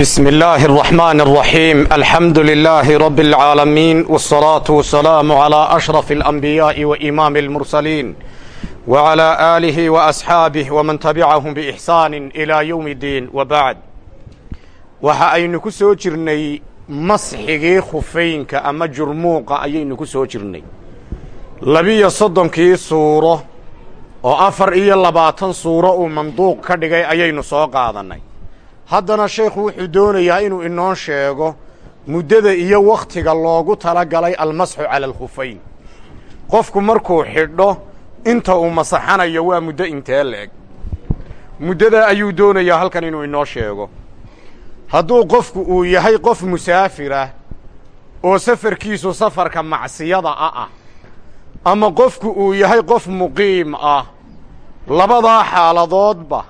بسم الله الرحمن الرحيم الحمد لله رب العالمين والصلاة والسلام على أشرف الأنبياء وإمام المرسلين وعلى آله وأصحابه ومن تبعهم بإحسان إلى يوم الدين وبعد waxa aynu ku soo jirnay masxigii khufeynka ama jurmuuqa ayaynu ku soo jirnay labiyo soddonkii suuro oo afar iyo labaatan suuro uu manduuq ka dhigay ayaynu soo qaadannay haddana sheekhu wuxuu doonayaa inuu inoo sheego muddada iyo wakhtiga loogu tala galay almasxu cala alkhufayn. Qofku markuu xidho inta uu masaxanayo waa muddo intee leeg. Muddadaa ayuu doonayaa halkan inuu inoo sheego. Hadduu qofku uu yahay qof musaafirah oo safarkiisu safarka macsiyada a ah ama qofku uu yahay qof muqiim ah labadaa xaaladoodba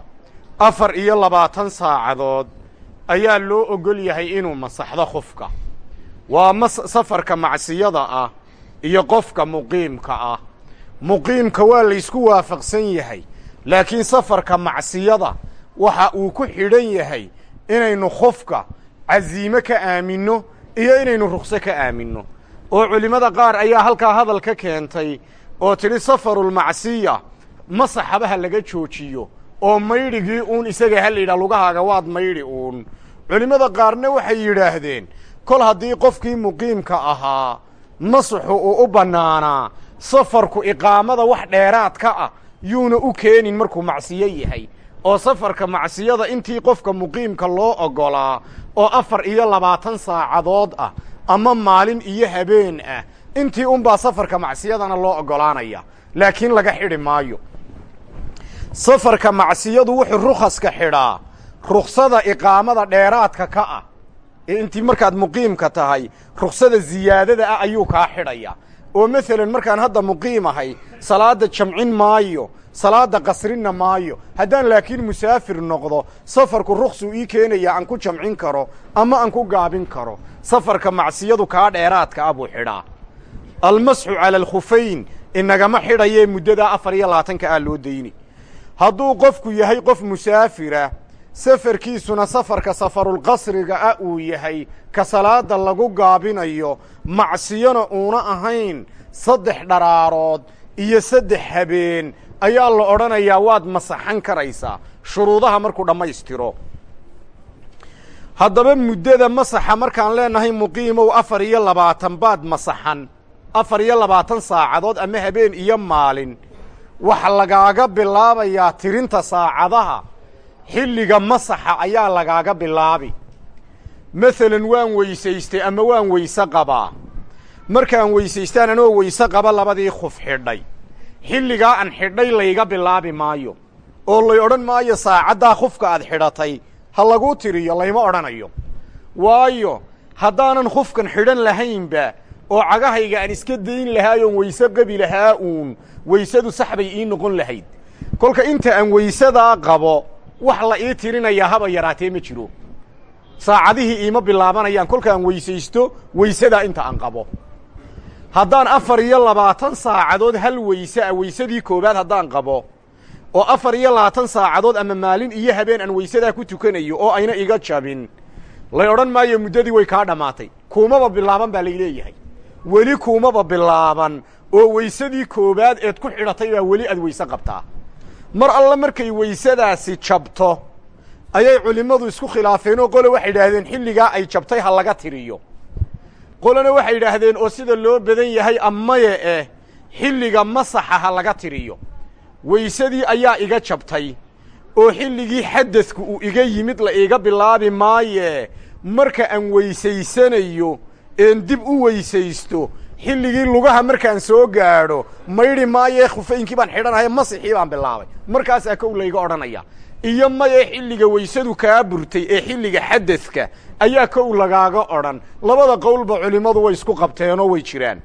afar iyo labaatan saacadood ayaa loo ogol yahay inuu masaxdo qofka waa mas safarka macsiyada ah iyo qofka muqiimka ah. Muqiimka waa laysku waafaqsan yahay laakiin safarka macsiyada waxa uu ku xidhan yahay inaynu qofka casiime ka aaminno iyo inaynu rukso ka aaminno. Oo culimmada qaar ayaa halkaa hadal ka keentay oo tidhi safarulmacsiya masaxabaha laga joojiyo oo maydhigii uun isaga ha lugahaaga waad maydhi uun. Culimmada qaarna waxay yidhaahdeen kol haddii qofkii muqiimka ahaa masaxu uu u bannaanaa safarku iqaamada wax dheeraad ka ah yuuna u keenin markuu macsiyo yahay. Oo safarka macsiyada intii qofka muqiimka loo oggolaa oo afar iyo labaatan saacadood ah ama maalin iyo habeen ah intii unbaa safarka macsiyadana loo oggolaanaya laakiin laga xidhi maayo safarka macsiyadu wuxuu rukhaska xidhaa. Ruksada iqaamada dheeraadka ka ah. Ee intii markaad muqiimka tahay ruksada ziyaadada ah ayuu kaa xidhaya. Oo masalan markaan hadda muqiim ahay salaadda jamcin maayo salaadda qasrinna maayo. Haddaan laakiin musaafir noqdo safarku ruksuu ii keenaya aan ku jamcin karo ama aan ku gaabin karo. Safarka macsiyadu kaa dheeraadka ah buu xidhaa. Almasxu cala alkhufayn inagama xidhayee muddadaa afar iyo labaatanka ah loo dayni hadduu qofku yahay qof musaafira safarkiisuna safarka safarulqasriga ah uu yahay ka salaada lagu gaabinayo macsiyona uuna ahayn saddex dharaarood iyo saddex habeen ayaa la odhanayaa waad masaxan karaysaa. Shuruudaha markuu dhammaystiro. Haddaba muddada masaxa markaan leenahay muqiimow afar iyo labaatan baad masaxan. Afar iyo labaatan saacadood ama habeen iyo maalin waxa lagaaga bilaabayaa tirinta saacadaha. Xilliga masaxa ayaa lagaaga bilaabi. Masalan waan weysaystay ama waan weyse qabaa. Markaan weysaystaan anoo weyse qaba labadii khuf xidhay. Xilligaa aan xidhay layga bilaabi maayo. Oo lay odhan maayo saacaddaa khufka aad xidhatay ha laguu tiriyo layma odhanayo. Waayo haddaanan khufkan xidhan lahaynba oo cagahayga aan iska dayn lahaayoon weyse qabi lahaa uun weysadu sax bay ii noqon lahayd. Kolka inta aan weysadaa qabo wax la ii tirinayaa haba yaraatee ma jiro. Saacadihii iima bilaabanayaan kolkaan weysaysto weysadaa inta aan qabo. Haddaan afar iyo labaatan saacadood hal weyse ah weysadii koowaad haddaan qabo oo afar iyo labaatan saacadood ama maalin iyo habeen aan weysadaa ku tukanayo oo ayna iga jabin lay odhan maayo muddadii way kaa dhammaatay kuumaba bilaaban baa layleeyahay weli kuumaba bilaaban oo weysadii koowaad eed ku xidhatay baa weli aad weyse qabtaa. Mar alle markay weysadaasi jabto ayay culimmadu isku khilaafeen oo qole waxay idhaahdeen xilligaa ay jabtay ha laga tiriyo. Qolena waxay yidhaahdeen oo sida loo badan yahay amaye eh xilliga masaxa ha laga tiriyo. Weysadii ayaa iga jabtay oo xilligii xadadku uu iga yimid la iga bilaabi maaye. Marka aan weysaysanayo een dib u weysaysto xilligii lugaha markaan soo gaadho maydhi maayee khufaynkii baan xidhanahay masixii baan bilaabay. Markaasaa kow layga odhanaya. Iyo maye xilliga weysadu kaa burtay ee xilliga xadadka ayaa kow lagaaga odhan. Labada qowlba culimmadu way isku qabteenoo way jiraan.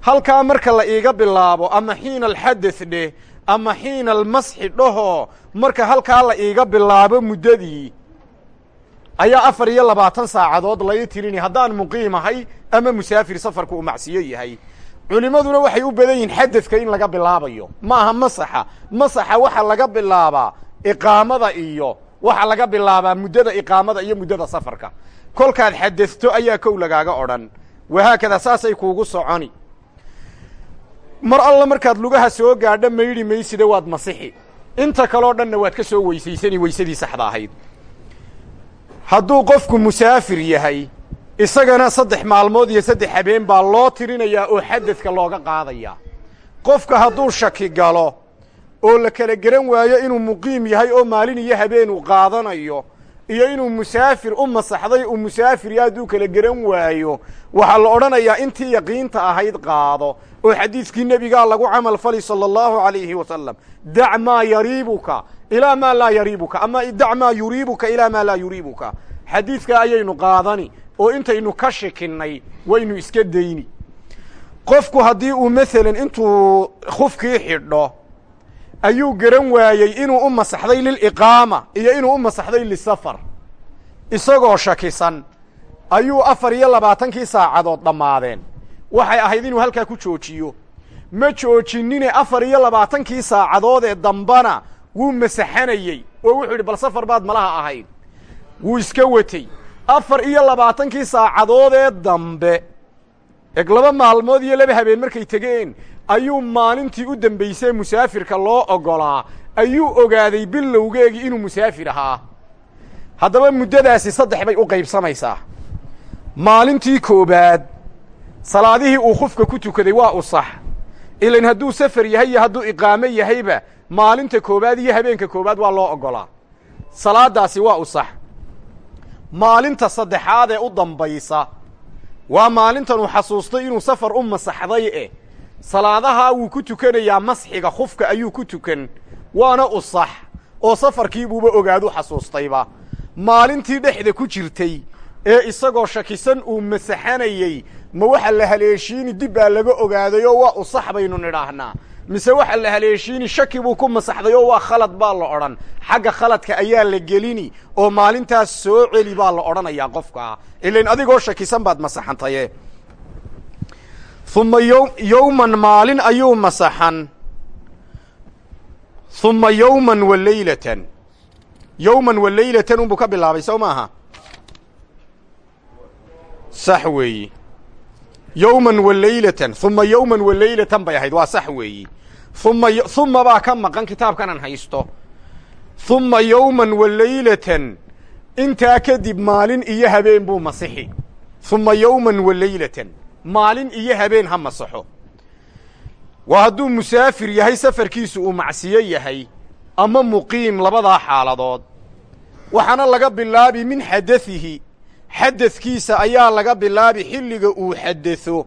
Halkaa marka la iiga bilaabo ama xiina alxadad dheh ama xiina almasxi dhahoo marka halkaa la iiga bilaabo muddadii ayaa afar iyo labaatan saacadood lai tirini haddaan muqiim ahay ama musaafir safarku uu macsiyo yahay. Culimmaduna waxay u badan yihiin xadadka in laga bilaabayo. Ma aha masaxa. Masaxa waxaa laga bilaabaa iqaamada iyo waxaa laga bilaabaa muddada iqaamada iyo muddada safarka. Kolkaad xadasto ayaa kow lagaaga odhan. Wahaakada saasay kuugu soconi. Mar alla markaad lugaha soo gaadho maydhi maysida waad masixi. Inta kaloo dhanna waad ka soo weysaysani weysadii saxda ahayd hadduu qofku musaafir yahay isagana saddex maalmood iyo saddex habeen baa loo tirinayaa oo xadadka looga qaadayaa qofka hadduu shaki galo oo la kala geran waayo inuu muqiim yahay oo maalin iyo habeen uu qaadanayo iyo inuu musaafir u masaxday uu musaafir yahay hadduu kala geran waayo waxaa la odhanayaa intii yaqiinta ahayd qaado oo xadiidkii nebigaa lagu camal fali sala allahu alayhi wasalam dac maa yariibuka ilaa maa laa yariibuka ama dac maa yuriibuka ilaa maa laa yuriibuka xadiidkaa ayaynu qaadani oo intaynu ka shikinnay waynu iska dayni. Qofku haddii uu masalan intuu khufkii xidho ayuu garan waayey inuu u masaxday liliqaama iyo inuu u masaxday lisafar isagoo shakisan ayuu afar iyo labaatankii saacadood dhammaadeen. Waxay ahayd inuu halkaa ku joojiyo. Ma joojinine afar iyo labaatankii saacadood ee dambana wuu masaxanayey oo wuxuu yidhi bal safar baad malaha ahayd. Wuu iska watey afar iyo labaatankii saacadood ee dambe eg laba maalmood iyo laba habeen markay tegeen ayuu maalintii u dambaysee musaafirka loo oggolaa ayuu ogaaday bilowgeegii inuu musaafir ahaa. Haddaba muddadaasi saddex bay u qaybsamaysaa. Maalintii koobaad salaadihii uu khufka ku tukaday waa u sax. Ilan hadduu safar yahay iyo hadduu iqaamo yahayba maalinta koobaad iyo habeenka koobaad waa loo oggolaa salaaddaasi waa u sax. Maalinta saddexaad ee u dambaysa waa maalintan uu xasuustay inuu safar u masaxday eh salaadahaa wuu ku tukanayaa masxiga khufka ayuu ku tukan waana u sax oo safarkiibuuba ogaadu xasuustayba. Maalintii dhexda ku jirtay ee isagoo shakisan uu masaxanayey ma waxa la haleeshiini dib baa laga ogaaday oo waa u sax baynu nidhaahnaa mise waxa la haleeshiini shaki buu ku masaxday oo waa khalad baa la odhan. Xagga khaladka ayaa la gelini oo maalintaas soo celi baa la odhanayaa qofkaa ilain adigoo shakisan baad masaxantaye. Uma yo yowman maalin ayuu masaxan. Uma yowman wa leylatan yowman wa leylatan unbuu ka bilaabay sow maaha? Sax weeyi yowman wa leylatan uma yowman wa leylatan bay ahayd waa sax weeyi. Uma uma baa ka maqan kitaabkanan haysto. Uma yowman wa leylatan intaa kadib maalin iyo habeen buu masixi. Uma yowman wa leylatan maalin iyo habeen ha masaxo. Waa hadduu musaafir yahay safarkiisu uu macsiyo yahay ama muqiim labadaa xaaladood. Waxaana laga bilaabi min xadadihi xadadkiisa ayaa laga bilaabi xilliga uu xadado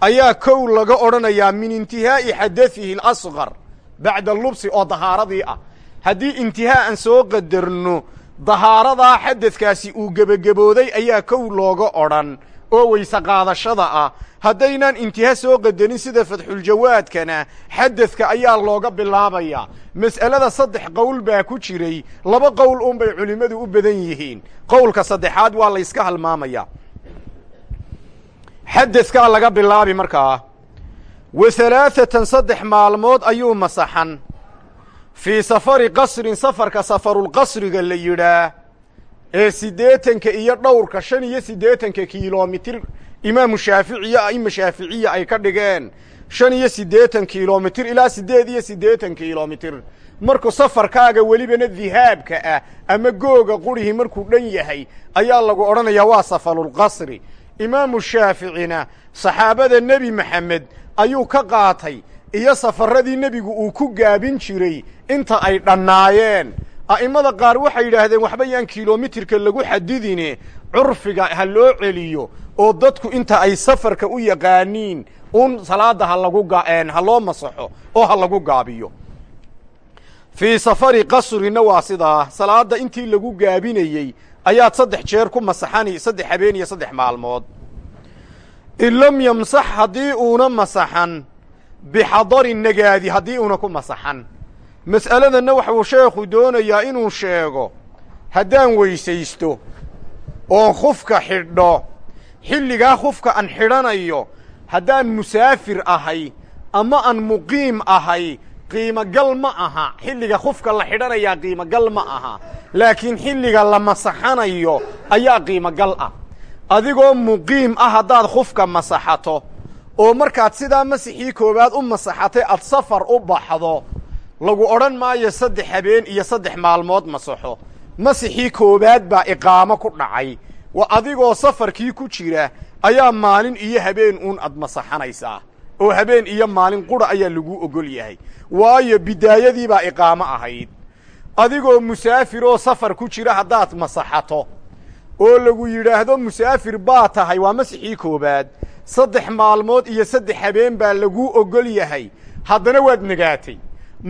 ayaa kow laga odhanayaa min intihaa'i xadadihi alasqar bacda lubsi oo dahaaradii ah. Haddii intihaa aan soo qadarno dahaaradaa xadadkaasi uu gebagabooday ayaa kow looga odhan oo weyse qaadashada ah. Haddaynaan intiha soo qadarin sida fatxuljawaadkana xadadka ayaa looga bilaabayaa mas'alada saddex qowl baa ku jiray laba qowl unbay culimmadu u badan yihiin. Qowlka saddexaad waa layska halmaamayaa xadadkaa laga bilaabi markaa wa halaaatan saddex maalmood ayuu masaxan. Fii safari qasrin safarka safarulqasriga la yidhaah ee siddeetanka iyo dhowrka shan iyo siddeetanka kilomitir imaamu shaaficiya a'ima shaaficiya ay ka dhigeen shan iyo siddeetan kilomitir ilaa siddeed iyo siddeetan kilomitir markuu safarkaaga welibana dihaabka ah ama googa qurihii markuu dhan yahay ayaa lagu odhanayaa waa safarulqasri imaamu shaaficina saxaabada nebi maxamed ayuu ka qaatay iyo safaradii nebigu uu ku gaabin jiray inta ay dhannaayeen a'immada qaar waxay yidhaahdeen waxba yaan kilomitirka lagu xadidine curfiga ha loo celiyo oo dadku inta ay safarka u yaqaaniin un salaadda ha lagu gaeen ha loo masaxo oo ha lagu gaabiyo. Fii safari qasrina waa sidaa salaadda intii lagu gaabinayey ayaad saddex jeer ku masaxani saddex habeen iyo saddex maalmood. In lam yamsax haddii uuna masaxan bixadarin nagaadi haddii uuna ku masaxan mas'aladanna waxuu sheekhu doonayaa inuu sheego. Haddaan weysaysto oon khufka xidho xilligaa khufka aan xidhanayo haddaan musaafir ahay ama aan muqiim ahay qiimogal ma aha. Xilliga khufka la xidhanayaa qiimogal ma aha. Laakiin xilliga la masaxanayo ayaa qiimogal ah. Adigoo muqiim ah haddaad khufka masaxato oo markaad sidaa masixii koowaad u masaxatay aad safar u baxdo lagu odhan maayo saddex habeen iyo saddex maalmood masaxo masixii koowaad baa iqaamo ku dhacay. Wa adigoo safarkii ku jira ayaa maalin iyo habeen uun ad masaxanaysaa. Oo habeen iyo maalin qura ayaa lagu ogol yahay. Waayo bidaayadii baa iqaamo ahayd. Adigoo musaafir oo safar ku jira haddaad masaxato. Oo lagu yidhaahdo musaafir baa tahay waa masixii koowaad. Saddex maalmood iyo saddex habeen baa laguu ogol yahay. Haddana waad negaatay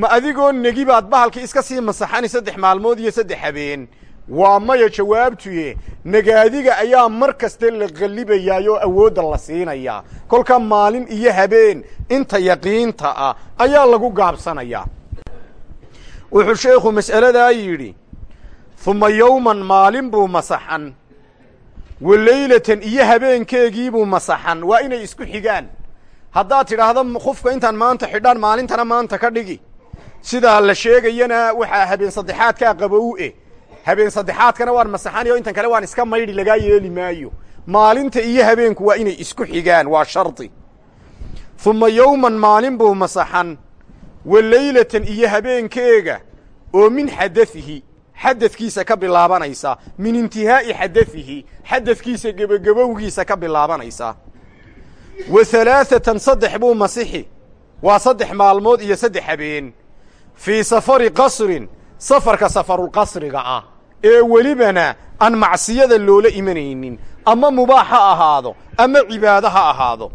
ma adigoo negi baad bahalkii iska sii masaxani saddex maalmood iyo saddex habeen? Waa maya jawaabtuye nagaadiga ayaa mar kaste la qallibayaay oo awoodda la siinayaa kolka maalin iyo habeen inta yaqiinta ah ayaa lagu gaabsanayaa wuxuu sheekhu mas'aladaa yidhi huma yowman maalin buu masaxan wa leylatan iyo habeenkeegiibuu masaxan. Waa inay isku xigaan. Haddaad tidhaahdo khufka intaan maanta xidhaan maalintana maanta ka dhigi sidaa la sheegayana waxaa habeen saddexaadkaa qabow eh. Habeen saddexaadkana waan masaxanayo intan kale waan iska maydhi lagaa yeeli maayo. Maalinta iyo habeenku waa inay isku xigaan waa shardi. Huma yowman maalin buu masaxan wa leylatan iyo habeenkeega oo min xadaihi xadadkiisa ka bilaabanaysa. Min intihaa'i xadaihi xadadkiisa gebagabowgiisa ka bilaabanaysa. Wa halaaثatan saddex buu masixi. Waa saddex maalmood iyo saddex habeen fii safari qasrin safarka safarulqasriga ah ee welibana aan macsiyada loola imanaynin ama mubaax ha ahaado ama cibaado ha ahaado.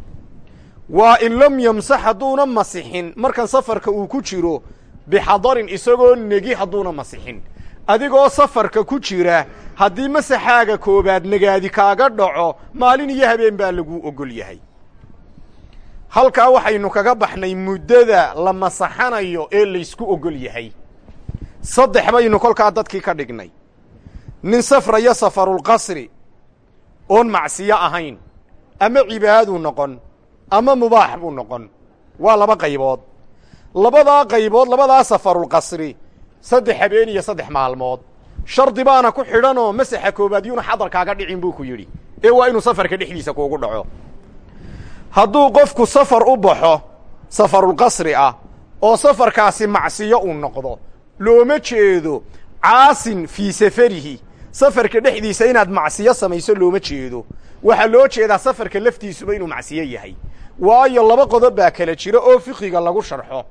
Waa in lam yamsax hadduuna masixin markan safarka uu ku jiro bixadarin isagoo negi hadduuna masixin. Adigoo safarka ku jira haddii masaxaaga koobaad nagaadi kaaga dhaco maalin iyo habeen baa laguu ogol yahay halkaa waxaynu kaga baxnay muddada la masaxanayo ee laysku ogol yahay. Saddex baynu kolkaa dadkii ka dhignay. Nin safraya safarulqasri oon macsiyo ahayn ama cibaaduu noqon ama mubaax buu noqon waa laba qaybood. Labadaa qaybood labadaa safarulqasri saddex habeen iyo saddex maalmood. Shardi baana ku xidhanoo masaxa koobaad yuuna xadarkaaga dhicin buu ku yidhi. Ee waa inuu safarka dhexdiisa kuugu dhaco hadduu qofku safar u baxo safarulqasri ah oo safarkaasi macsiyo uu noqdo looma jeedo caasin fii safarihi. Safarka dhexdiisa inaad macsiyo samayso looma jeedo. Waxaa loo jeedaa safarka laftiisuba inuu macsiyo yahay. Waayo laba qodob baa kala jira oo fiqiga lagu sharxo.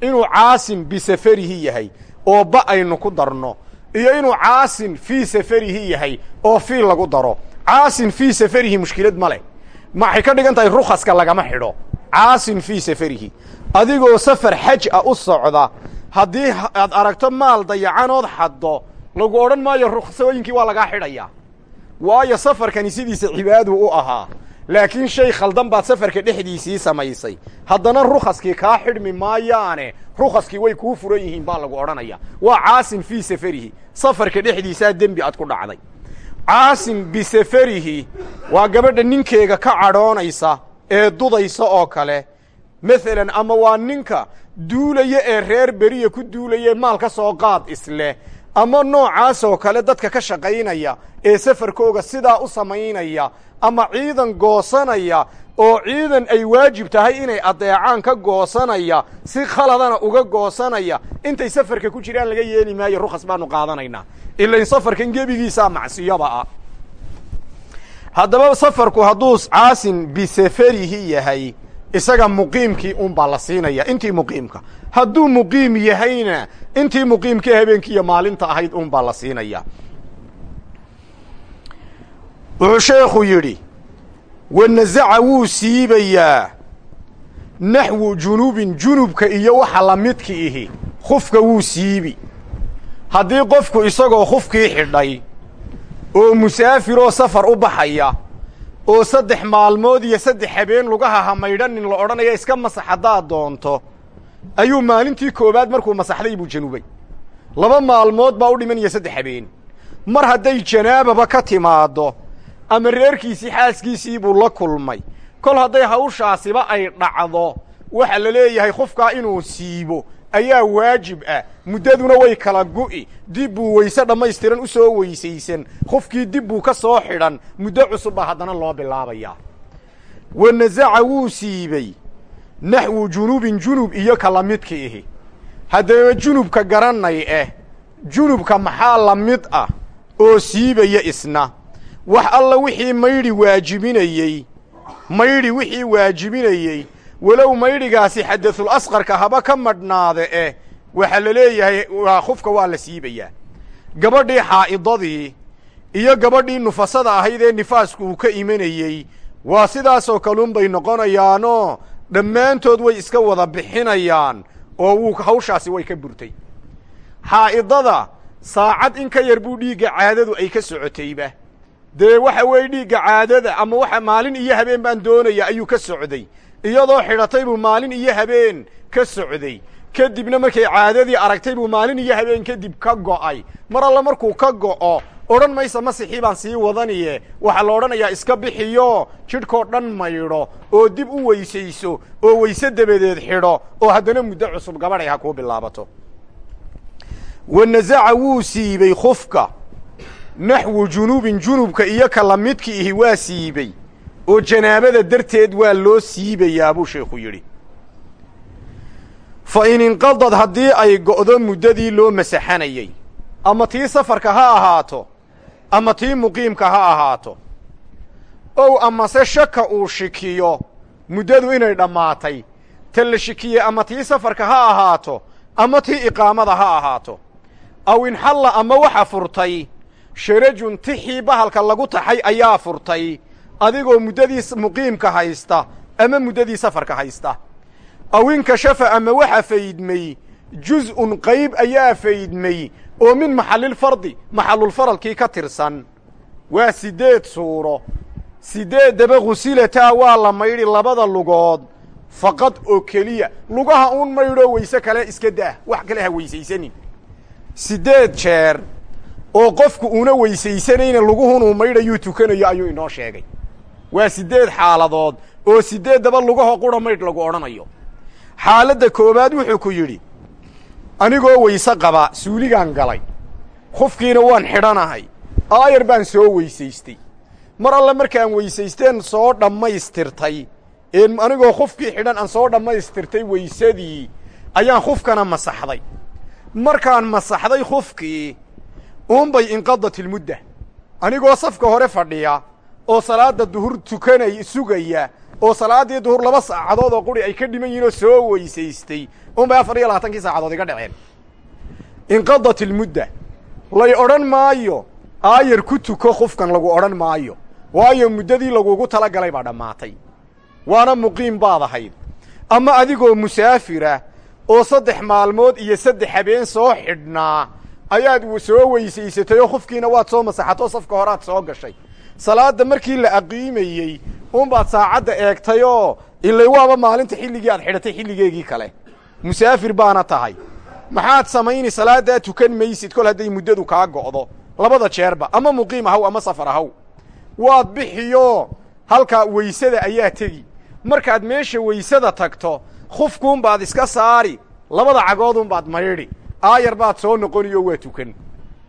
Inuu caasin bisafarihi yahay oo ba aynu ku darno iyo inuu caasin fii safarihi yahay oo fii lagu daro. Caasin fii safarihi mushkilad ma leh maxay ka dhigan tahay rukhaska lagama xidho? Caasin fii safarihi. Adigoo safar xaj a u socda haddii aad aragto maal dayacanood xaddo lagu odhan maayo ruksooyinkii waa lagaa xidhayaa waayo safarkani sidiisa cibaadu u ahaa. Laakiin shay khaldan baad safarka dhexdiisii samaysay. Haddana rukhaskii kaa xidhmi maayaane rukhaskii way kuu furan yihiin baa lagu odhanaya. Waa caasin fii safarihi. Safarka dhexdiisaa dembi aad ku dhacday caasin bisafarihi waa gabadha ninkeega ka cadhoonaysa ee dudaysa oo kale. Maalan ama waa ninka duulaya ee reer beriya ku duulaya maal ka soo qaad isleh. Ama noocaasoo kale dadka ka shaqaynaya ee safarkooga sidaa u samaynaya ama ciidan goosanaya oo ciidan ay waajib tahay inay adeecaan ka goosanaya si khaladana uga goosanaya intay safarka ku jiraan laga yeeli maayo rukhas baanu qaadanaynaa. Ilain safarkan gebigiisaa macsiyoba ah. Haddaba safarku hadduu caasin bisafarihi yahay isaga muqiimkii un baa la siinaya intii muqiimka. Hadduu muqiim yahayna intii muqiimkii habeenkii iyo maalinta ahayd un baa la siinaya wuxuu sheekhu yidhi wanazaca wuu siibayaa naxwu junubin junubka iyo waxa la midka ihi. Khufka wuu siibi. Haddii qofku isagoo khufkii xidhay oo musaafiroo safar u baxaya oo saddex maalmood iyo saddex habeen lugaha hamaydhanin la odhanaya iska masax haddaad doonto ayuu maalintii koowaad markuu masaxday buu janubay. Laba maalmood baa u dhimanaya saddex habeen. Mar hadday janaababa ka timaaddo ama reerkiisii xaaskiisii buu la kulmay. Kol hadday hawshaasiba ay dhacdo waxa la leeyahay khufkaa inuu siibo ayaa waajib ah. Muddaduna way kala gu'i. Dib buu weyse dhammaystiran u soo weysaysan. Qofkii dib buu ka soo xidhan muddo cusub haddana loo bilaabayaa. Wa nasaca wuu siibey naxwu junubin junub iyo ka la midka ihi. Haddaba junubka garanay eh junubka maxaa la mid ah oo siibaya isna wax alla wixii maydhi waajibinayey maydhi wixii waajibinayey. Walow maydhigaasi xadathul asqarka haba ka madhnaade eh waxaa la leeyahay waa khufka waa la siibayaa. Gabadhii xaa'idadii iyo gabadhii nufasada ahayd ee nifaasku uu ka imanayey waa sidaasoo kaluun bay noqonayaanoo dhammaantood way iska wada bixinayaan oo wuu hawshaasi way ka burtay. Xaa'idada saacad in ka yar buu dhiigga caadadu ay ka socotayba dee waxa weeye dhiigga caadada ama waxa maalin iyo habeen baan doonaya ayuu ka socday. Iyadoo xidhatay buu maalin iyo habeen ka socday. Kadibna markay caadadii aragtay buu maalin iyo habeen kadib ka go'ay. Mar alle markuu ka go'o odhan maysa masixii baan sii wadaniye. Waxaa la odhanayaa iska bixiyo jidhkoo dhan maydho oo dib u weysayso oo weyse dabadeed xidho oo haddana muddo cusub gabadhay ha kuu bilaabato. Wa wuu siibey khufka naxwu junubin junubka iyo ka la midka ihi waa siibey oo janaabada darteed waa loo siibayaa buu sheekhu yidhi. Fa in inqadad haddii ay go'do muddadii loo masaxanayey ama tii safarka ha ahaato ama tii muqiimka ha ahaato ow amase shaka uu shikiyo muddadu inay dhammaatay ta la shikiye ama tii safarka ha ahaato ama tii iqaamada ha ahaato aw inxalla ama waxa furtay sharajun tixii bahalka lagu taxay ayaa furtay adigoo muddadii muqiimka haysta ama muddadii safarka haysta. Aw inkashafa ama waxa faydmay juz'un qayb ayaa faydmay oo min maxallilfardi maxallulfaralkii ka tirsan. Waa siddeed suuro. Siddeeddaba khusilataa waa la maydhi labada lugood. Faqad oo keliya lugaha uun maydhoo weyse kale iska daah wax kale ha weysaysanin. Siddeed jeer oo qofku una weysaysanayna luguhunuu maydhayuu tukanayo ayuu inoo sheegay. Waa siddeed xaaladood oo siddeeddaba lugaho qura maydh lagu odhanayo. Xaaladda koowaad wuxuu ku yidhi anigoo weyse qaba suuligaan galay. Khufkiina waan xidhanahay. Aayar baan soo weysaystay. Mar alle markaan weysaysteen soo dhammaystirtay. Ee anigoo khufkii xidhan aan soo dhammaystirtay weysadii ayaan khufkana masaxday. Markaan masaxday khufkii uunbay inqadat ilmudda. Anigoo safka hore fadhiya oo salaadda duhur tukanay sugaya oo salaaddii duhur laba saacadood oo quri ay ka dhiman yihiin oo soo weysaystay unbay afar iyo labaatankii saacadood iga dhaceen. Inqadat ilmudda. Lay odhan maayo aayar ku tuko khufkan lagu odhan maayo waayo muddadii lagugu tala galay baa dhammaatay. Waana muqiim baad ahayd. Ama adigoo musaafira oo saddex maalmood iyo saddex habeen soo xidhnaa ayaad soo weysaysatay oo khufkiina waad soo masaxatoo safka horaad soo gashay. Salaadda markii la aqiimayey unbaad saacadda eegtayoo ilay waaba maalinta xilligii aad xidhatay xilligeegii kale. Musaafir baana tahay. Maxaad samayni salaaddaa tukan maysid kol hadday muddadu kaa go'do. Labada jeerba ama muqiim ahaw ama safar ahaw waad bixiyo halkaa weysada ayaa tegi. Markaad meesha weysada tagto khufkuunbaad iska saari. Labada cagoodunbaad maydhi aayar baad soo noqoniyo waa tukan.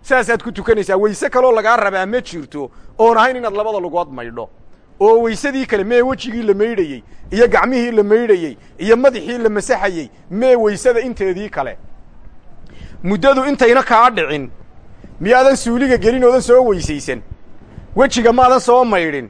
Saasaad ku tukanaysaa weyse kaloo lagaa rabaa ma jirto oon ahayn inaad labada lugood maydho. Oo weysadii kale mee wejigii la maydhayey iyo gacmihii la maydhayey iyo madaxii la masaxayey mee weysada inteedii kale. Muddadu intayna kaa dhicin. Miyaadan suuliga gelin oodan soo weysaysan. Wejiga maadan soo maydhin.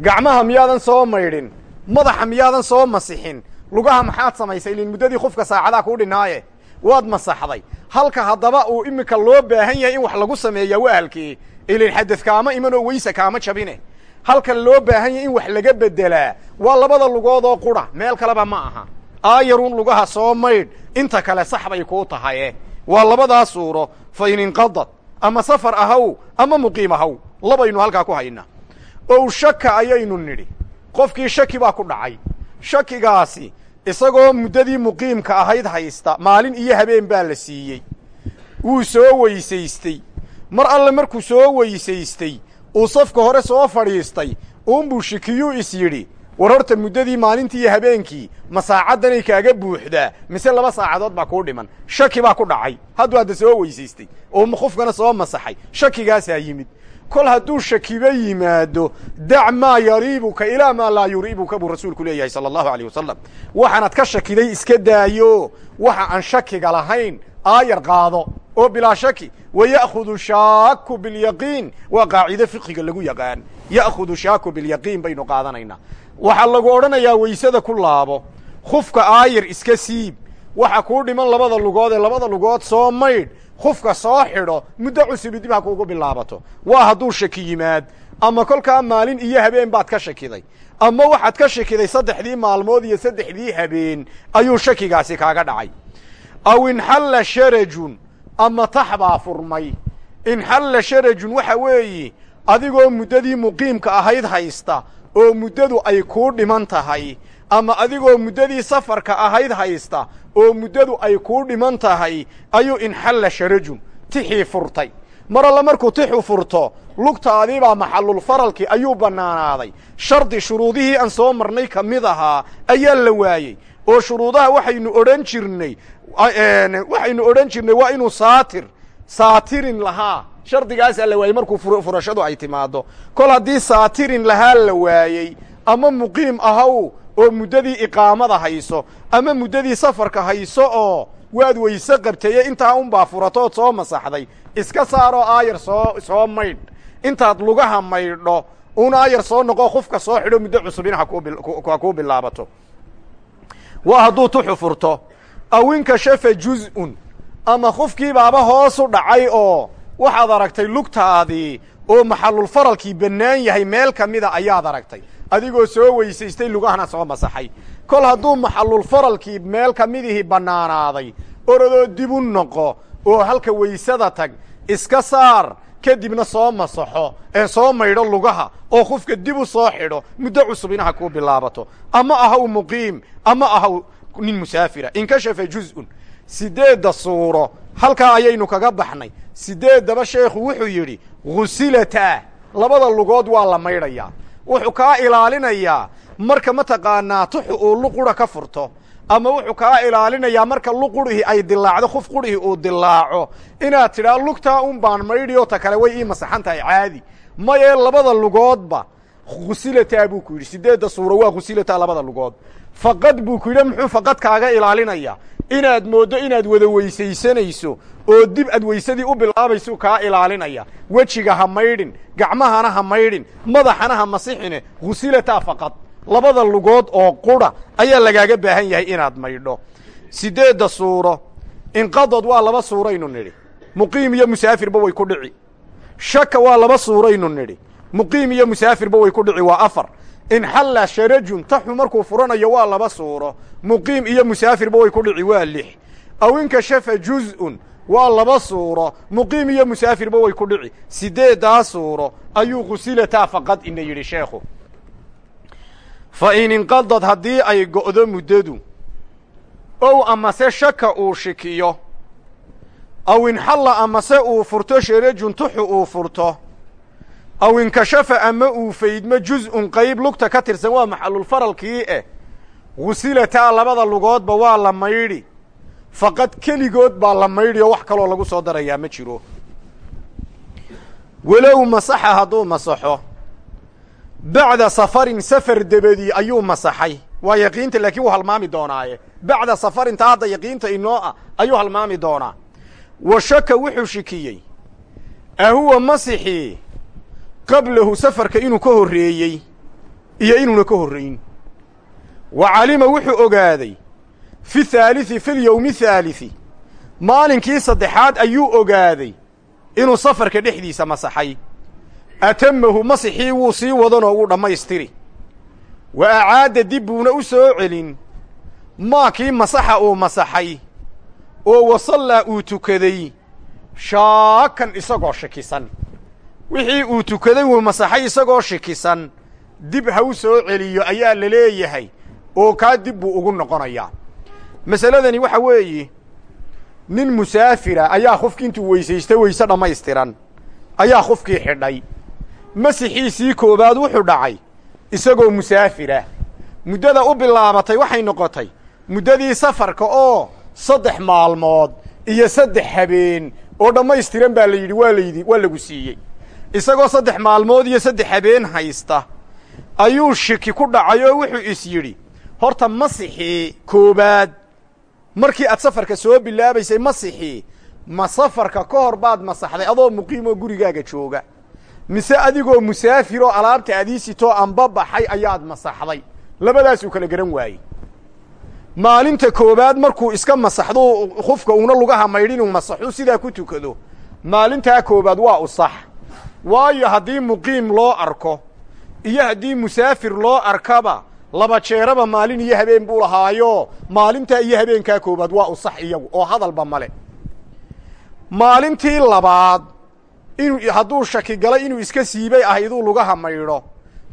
Gacmaha miyaadan soo maydhin. Madaxa miyaadan soo masixin. Lugaha maxaad samaysay ilin muddadii khufka saacadaa kuu dhinaaye waad masaxday. Halka haddaba uu iminka loo baahan yahay in wax lagu sameeyaa waa halkee ilin xadad kaama imanoo weyse kaama jabine. Halkan loo baahan yahay in wax laga beddelaa waa labada lugoodoo qudha meel kaleba ma aha. Aayaruun lugaha soo maydh inta kale sax bay kuu tahaye. Waa labadaa suuro fa in inqadad ama safar ahaw ama muqiim ahaw labaynu halkaa ku haynaa ow shaka ayaynu nidhi. Qofkii shaki baa ku dhacay. Shakigaasi isagoo muddadii muqiimka ahayd haysta maalin iyo habeen baa la siiyey. Wuu soo weysaystay. Mar alle markuu soo weysaystay uu safka hore soo fadhiistay uunbuu shikiyuu is yidhi war horta muddadii maalintii iyo habeenkii ma saacaddanay kaaga buuxdaa mise laba saacadood baa kuu dhiman. Shaki baa ku dhacay. Hadduu hadda soo weysaystay oo qofkana soo masaxay. Shakigaasaa yimid kol hadduu shakiba yimaado dac maa yariibuka ilaa maa laa yuriibuka buu rasuulku leeyahay sala allahu alayh wasalam waxaanad ka shakiday iska daayo waxa aan shakiga lahayn aayar qaado oo bilaa shaki. Wa ya'khudu shaaku bilyaqiin waa qaacido fiqiga lagu yaqaan. Ya'khudu shaaku bilyaqiin baynu qaadanaynaa waxaa lagu odhanayaa weysada ku laabo khufka aayar iska siib. Waxa kuu dhiman labada lugood ee labada lugood soo maydh khufka soo xidho muddo cusubi dib ha kuugu bilaabato. Waa hadduu shaki yimaad ama kolkaa maalin iyo habeen baad ka shakiday ama waxaad ka shakiday saddexdii maalmood iyo saddexdii habeen ayuu shakigaasi kaaga dhacay. Aw inxalla sharajun ama tax baa furmay. Inxalla sharajun waxa weeyi adigoo muddadii muqiimka ahayd haysta oo muddadu ay kuu dhiman tahay ama adigoo muddadii safarka ahayd haysta oo muddadu ay kuu dhiman tahay ayuu inxalla sharajun tixii furtay. Mar alle markuu tixu furto lugtaadiibaa maxallulfaralkii ayuu bannaanaaday. Shardi shuruudihii aan soo marnay ka mid ahaa ayaa la waayey oo shuruudaha waxaynu odhan jirnay waxaynu odhan jirnay waa inuu saatir saatirin lahaa. Shardigaasaa la waayey markuu furashadu ay timaado kol haddii saatirin lahaa la waayey ama muqiim ahaw oo muddadii iqaamada hayso ama muddadii safarka hayso oo waad weyse qabtaye intaa unbaa furatood soo masaxday. Iska saaroo aayar soo soo maydh. Intaad lugaha maydho un aayar soo noqo qofka soo xidho muddo cusubina ha kuu bilaabato. Waa hadduu tuxu furto aw inkashafa juz-un ama qofkii baaba hoosu dhacay oo waxaad aragtay lugtaadii oo maxallulfaralkii bannaan yahay meel ka mida ayaad aragtay adigoo soo weysaystay lugahana soo masaxay. Kol hadduu maxallulfaralkii meel ka midihii bannaanaaday orodoo dib u noqo oo halka weysada tag iska saar kadibna soo masaxo ee soo maydho lugaha oo qofka dib u soo xidho muddo cusub inaha kuu bilaabato. Ama ahaw muqiim ama ahaw nin musaafira. Inkashafa juz-un. Sideedda suuro halkaa ayaynu kaga baxnay sideeddaba sheekhu wuxuu yidhi ghusilataa labada lugood waa la maydhayaa wuxuu kaa ilaalinayaa marka mataqaanaa tuxu uu luqura ka furto ama wuxuu kaa ilaalinayaa marka luqurihii ay dilaacdo qof qurihii uu dilaaco inaad tidhaa lugtaa un baan maydhiyo ta kale way ii masaxan tahay caadi. Mayee labada lugoodba ghusilataa buu ku yidhi sideedda suuro waa ghusilataa labada lugood. Faqad buu ku yidhi muxuu faqad kaaga ilaalinaya inaad mooddo inaad wada weysaysanayso oo dib aad weysadii u bilaabaysuu kaa ilaalinaya. Wejiga ha maydhin gacmahana ha maydhin madaxana ha masixine ghusilataa faqad. Labada lugood oo qura ayaa lagaaga baahan yahay inaad maydho. Sideedda suuro inqadad waa laba suuraynu nidhi. Muqiim iyo musaafirba way ku dhici. Shaka waa laba suuraynu nidhi. Muqiim iyo musaafirba way ku dhici waa afar inxalla sharajun taxu markuu furanayo waa laba suuro. Muqiim iyo musaafirba way ku dhici waa lix. Aw inkashafa juz-un waa laba suuro. Muqiim iyo musaafirba way ku dhici. Sideeddaa suuro ayuu ghusilataa faqad ina yidhi sheekhu. Fa in inqadad haddii ay go'do muddadu ow amase shaka uu shikiyo aw inxalla amase uu furto sharajun tuxu uu furto aw inkashafa ama uu faydmo juz-un qayb lugta ka tirsan waa maxallulfaralkii eh ghusilataa labada lugoodba waa la maydhi faqad keligood baa la maydhi oo wax kaloo lagu soo darayaa ma jiro walow masaxa hadduu masaxo bacda safarin safar debedii ayuu masaxay waa yaqiinta laakiin wuu halmaami doonaaye bacda safarin taa hadda yaqiinta inoo ah ayuu halmaami doonaa wa shaka wuxuu shikiyey ahuwa masixii qablahu safarka inuu ka horreeyey iyo inuuna ka horrayn wa calima wuxuu ogaaday fi thaalithi filyowmi thaalithi maalinkii saddexaad ayuu ogaaday inuu safarka dhexdiisa masaxay. Atamahu masixii wuu sii wadanoo wuu dhammaystiri. Wa acaada dib buuna u soo celin maakii masaxa uu masaxay oo wasallaa uu tukaday shaakan isagoo shikisan wixii uu tukaday wuu masaxay isagoo shikisan. Dib ha u soo celiyo ayaa la leeyahay oo kaa dib buu ugu noqonayaa masaladani waxa weeye nin musaafira ayaa qofkii intuu weysaysta weyse dhammaystiran. Ayaa qofkii xidhay. Masixiisii koowaad wuxuu dhacay isagoo musaafira. Muddada u bilaabatay waxay noqotay muddadii safarka oo saddex maalmood iyo saddex habeen oo dhammaystiran baa la yidhi waa laydi waa lagu siiyey isagoo saddex maalmood iyo saddex habeen haysta ayuu shiki ku dhacay oo wuxuu is yidhi horta masixii koowaad markii aad safarka soo bilaabaysay masixii ma safarka ka hor baad masaxday adoo muqiim oo gurigaaga jooga. Mise adigoo musaafir oo alaabta adiisitoo anba baxay ayaad masaxday. Labadaasuu kala garan waayey. Maalinta koowaad markuu iska masaxdo khufka uuna lugaha maydh inuu masaxu sidaa ku tukado. Maalintaa koowaad waa u sax waayo haddii muqiim loo arko iyo haddii musaafir loo arkaba laba jeeraba maalin iyo habeen buu lahaayo. Maalintaa iyo habeenkaa koowaad waa u sax iyagu oo hadalba male maalintii labaad inuu hadduu shaki galay inuu iska siibay ahayduu lugaha maydho.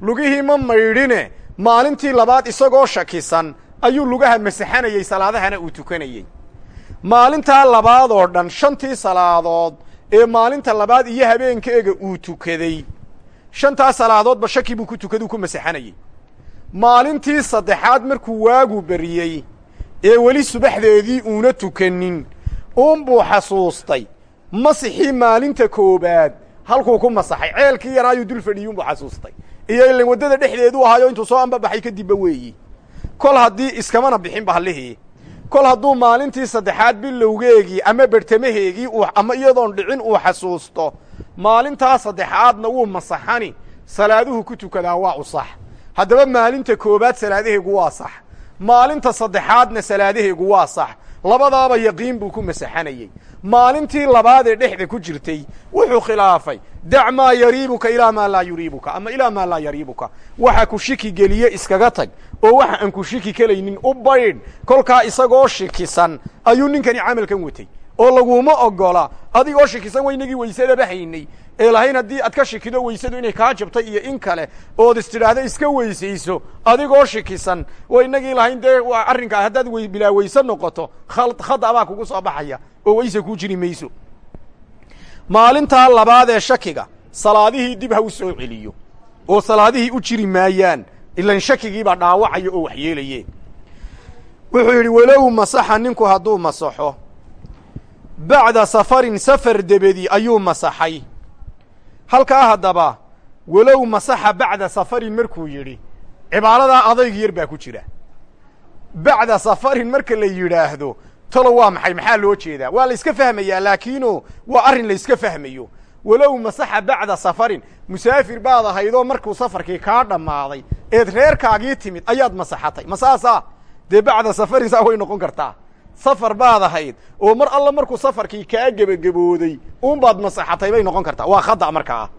Lugihii ma maydhine maalintii labaad isagoo shakisan ayuu lugaha masaxanayey salaadahana uu tukanayey. Maalintaa labaad oo dhan shantii salaadood ee maalinta labaad iyo habeenkeega uu tukaday. Shantaa salaadoodba shaki buu ku tukaduu ku masaxanayey maalintii saddexaad markuu waagu beriyey ee weli subaxdeedii uuna tukanin uunbuu xasuustay. Masixii maalinta koobaad halkuu ku masaxay. Ceelkii yaraayuu dul fadhiyey unbuu xasuustay. Iyo ilan waddada dhexdeedu ahaayo intuu soo anbabaxay kadibba weeyi. Kol haddii iskamana bixin bahallihii kol hadduu maalintii saddexaad bilowgeegii ama bertamaheegii ama iyadoon dhicin uu xasuusto maalintaa saddexaadna wuu masaxani. Salaaduhu ku tukadaa waa u sax. Haddaba maalinta koobaad salaadaheegu waa sax. Maalinta saddexaadna salaadaheegu waa sax. Labadaaba yaqiin buu ku masaxanayey. Maalintii labaad ee dhexda ku jirtay wuxuu khilaafay dac maa yariibuka ilaa maa laa yuriibuka. Ama ilaa maa laa yariibuka. Waxa ku shiki geliye iskaga tag oo waxa aan ku shiki kelaynin u baydh kolkaa isagoo shikisan ayuu ninkani camalkan watay. Oo laguma ogola adigoo shikisan waynagii waysadaba haynay ee lahayn haddii aad ka shikido weysadu inay kaa jabtay iyo in kale ood istidhaahda iska weysayso adigoo shikisan wa inagii lahayn dee waa arrinkaa haddaad w bilaa weyse noqoto khada baa kugu soo baxaya oo weyse kuu jiri mayso. Maalintaa labaad ee shakiga salaadihii dib ha u soo celiyo oo salaadihii u jiri maayaan ilan shakigiibaa dhaawacaya oo waxyeelaye wuxuu yidhi walow masaxa ninku hadduu masaxo bacda safarin safar debedi ayuu masaxay. Halkaa haddaba walow masaxa bacda safarin markuu yidhi cibaaradaa adayg yar baa ku jira. Bacda safarin marka la yidhaahdo talo waa maxay maxaa loo jeedaa? Waa la iska fahmayaa laakiino waa arrin la iska fahmayo walow masaxa bacda safarin musaafir baad ahaydoo markuu safarkii kaa dhammaaday eed reerkaagii timid ayaad masaxatay. Ma saasaa dee bacda safarin saa way noqon kartaa. Safar baad ahayd oo mar alla markuu safarkii kaa gebagabooday uunbaad masaxatay bay noqon kartaa. Waa khada markaa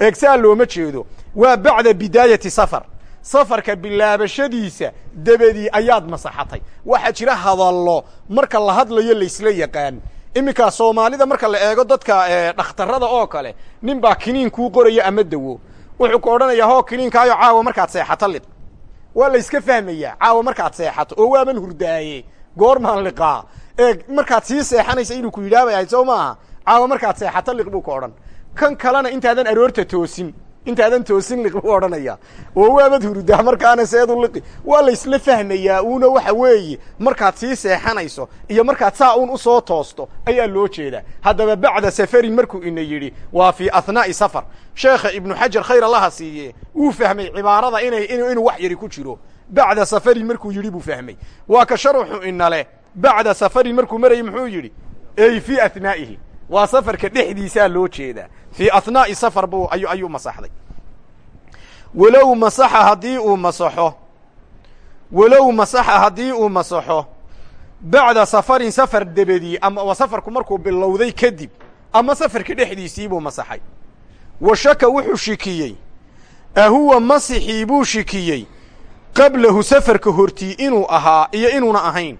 eegsaa looma jeedo. Waa bacda bidaayati safar. Safarka bilaabashadiisa debedii ayaad masaxatay. Waxaa jira hadallo marka la hadlayo laysla yaqaan iminkaa soomaalida marka la eego dadka dhakhtarrada oo kale nin baa kiniin kuu qoraya ama dawo. Wuxuu ku odhanayaa hoo kiniinkaayo caawa markaad seexato liq waa la yska fahmayaa caawa markaad seexato oo waaban hurdaaye goormaan liqaa. Eeg markaad sii seexanaysa inuu ku yidhaabayahay soo maaha caawa markaad seexato liq buu ka odhan. Kan kalena intaadan aroorta toosin intaadan toosin liq buu odhanaya. Oo waabad hurdaa markaana seedu liqi. Waa la ysla fahmayaa uuna waxa weeye markaad sii seexanayso iyo markaad saa uun u soo toosto ayaa loo jeedaa. Haddaba bacda safarin markuu ina yidhi waa fii ahnaa'i safar. Sheekha ibnu xajar khayr allaha siiye wuu fahmay cibaarada inay inuu wax yari ku jiro. Bacda safarin markuu yidhi buu fahmay. Waa ka sharuxu inale bacda safarin markuu marayay muxuu yidhi ey fii ahnaa'ihi waa safarka dhexdiisaa loo jeedaa fii ahnaa'i safar ayu ayuu masaxday. Walow masaxa haddii uu masaxo walow masaxa haddii uu masaxo bacda safarin safar debedii ama safarku markuu bilowday kadib ama safarka dhexdiisii buu masaxay. Wa shaka wuxuu shikiyey. Ahuwa masixii buu shikiyey. Qablahu safarka hortii inuu ahaa iyo inuuna ahayn.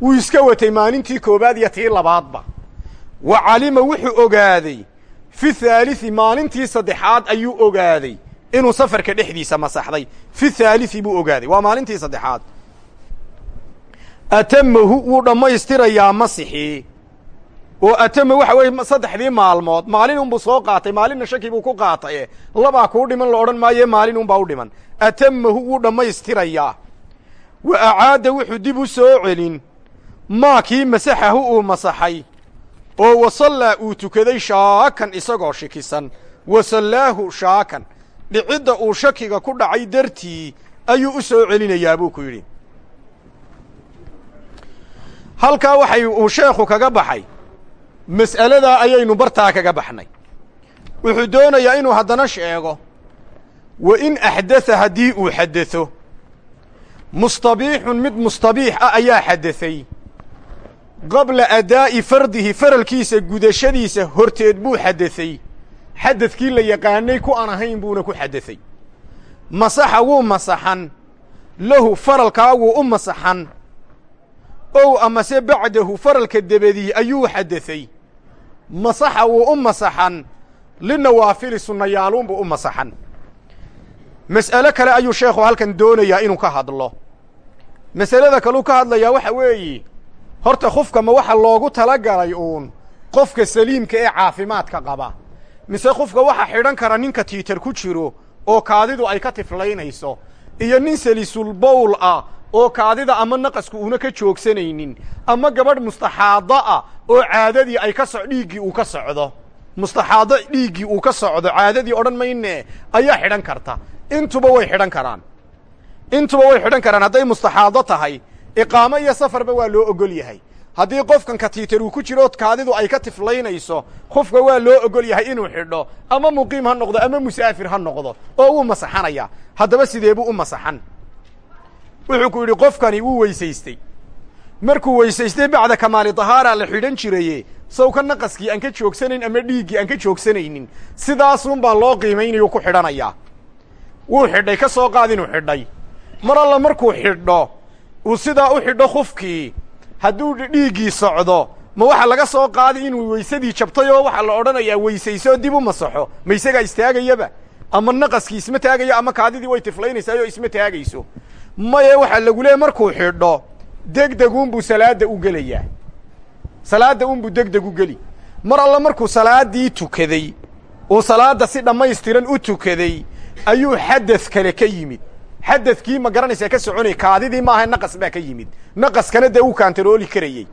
Wuu iska watay maalintii koowaad iyo tii labaadba wa calima wuxuu ogaaday fi thaalithi maalintii saddexaad ayuu ogaaday. Inuu safarka dhexdiisa masaxday fi thaalithi buu ogaaday. Waa maalintii saddexaad. Atamahu wuu dhammaystirayaa masixii oo atama waxa weeye saddexdii maalmood maalin unbuu soo qaatay maalinna shaki buu ku qaataye labaa kuu dhiman la odhan maaye maalin unbaa u dhiman. Atamahu wuu dhammaystirayaa. Wa acaada wuxuu dib u soo celin. Maa kii masaxahu uu masaxay oo wasallaa uu tukaday shaakan isagoo shikisan. Wasallaahu shaakan. Dhicidda uu shakiga ku dhacay dartii ayuu u soo celinayaa buu ku yidhi. Halkaa waxay uu sheekhu kaga baxay. Mas'aladaa ayaynu bartaa kaga baxnay. Wuxuu doonayaa inuu haddana sheego wa in axdatha haddii uu xaddatho. Mustabiixun mid mustabiix ah ayaa xaddahay qabla adaa'i fardihi faralkiisa gudashadiisa horteed buu xaddathay. Xadadkii la yaqaanay ku aan ahayn buuna ku xaddathay. Masaxa wuu masaxan lahu faralkaa wuu u masaxan. Ow amase bacdahu faralka debadii ayuu xaddathay. Masaxa wuu u masaxan linawaafili sunnayaaluunbuu u masaxan. Mas'alo kale ayuu sheekhu halkan doonayaa inuu ka hadlo. Masalada kaluu ka hadlayaa waxa weeye horta khufka ma waxa loogu talagalay uun qofka saliimka ee caafimaadka qaba. Mise qofka waxa xidhan kara ninka tiitar ku jiro oo kaadidu ay ka tiflaynayso iyo nin salisulbowl ah oo kaadida ama naqasku una ka joogsanaynin ama gabadh mustaxaado ah oo caadadii ay ka so dhiiggii uu ka socdo. Mustaxaado dhiiggii uu ka socdo caadadii odhan mayne ayaa xidhan karta. Intuba way xidhan karaan. Intuba way xidhan karaan. Hadday mustaxaado tahay iqaamo iyo safarba waa loo ogol yahay. Haddii qofkan katiitar uu ku jiro kaadidu ay ka tiflaynayso qofka waa loo ogol yahay inuu xidho ama muqiim ha noqdo ama musaafir ha noqdo oo wuu masaxanayaa haddaba sidee buu u masaxan? Wuxuu ku yidhi qofkani wuu weysaystay. Markuu weysaystay bacda kamaali dahaara la xidhan jiraye sawka naqaskii aan ka joogsanayn ama dhiiggii aan ka joogsanaynin sidaasun baa loo qiimaynayuu ku xidhanayaa wuu xidhay ka soo qaad inuu xidhay. Mar alla markuu xidho uu sidaa u xidho khufkii hadduu dhiiggii socdo ma waxa laga soo qaadi inuu weysadii jabtay oo waxaa la odhanayaa weysayso dib u masaxo ma isagaa istaagayaba? Ama naqaskii isma taagayo ama kaadidii way tiflaynaysaayoo isma taagayso? Maye waxaa lagu leeya markuu xidho degdeguunbuu salaadda u gelayaa. Salaadda unbuu degdeg u geli. Mar alla markuu salaaddii tukaday uu salaadda si dhammaystiran u tukaday ayuu xadad kale ka yimid xadadkii ma garanaysaa ka soconaya kaadidii maaha naqas baa ka yimid. Naqaskana dee uu kaantarooli karayey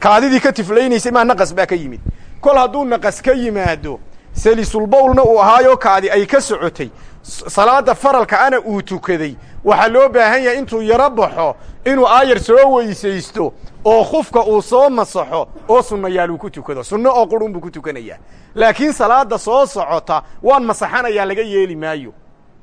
kaadidii ka tiflaynaysay maa naqas baa ka yimid. Kol hadduu naqas ka yimaado salisulbowlna uu ahaayoo kaadi ay ka socotay. Salaada faralka ana uu tukaday. Waxaa loo baahan yahay intuu yaro baxo inuu aayar soo weysaysto oo khufka uu soo masaxo oo sunnayaal uu ku tukado. Sunno oo qurun buu ku tukanayaa. Laakiin salaadda soo socota waan masaxanayaa laga yeeli maayo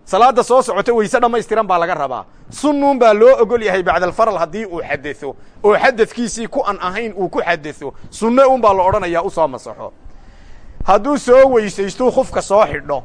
salaadda soo socota weyse dhammaystiran baa laga rabaa. Sunnuun baa loo ogol yahay bacdalfaral haddii uu xadetho oo xadadkiisii ku an ahayn uu ku xadetho sunno un baa la odhanayaa u soo masaxo. Hadduu soo weysaystuu khufka soo xidho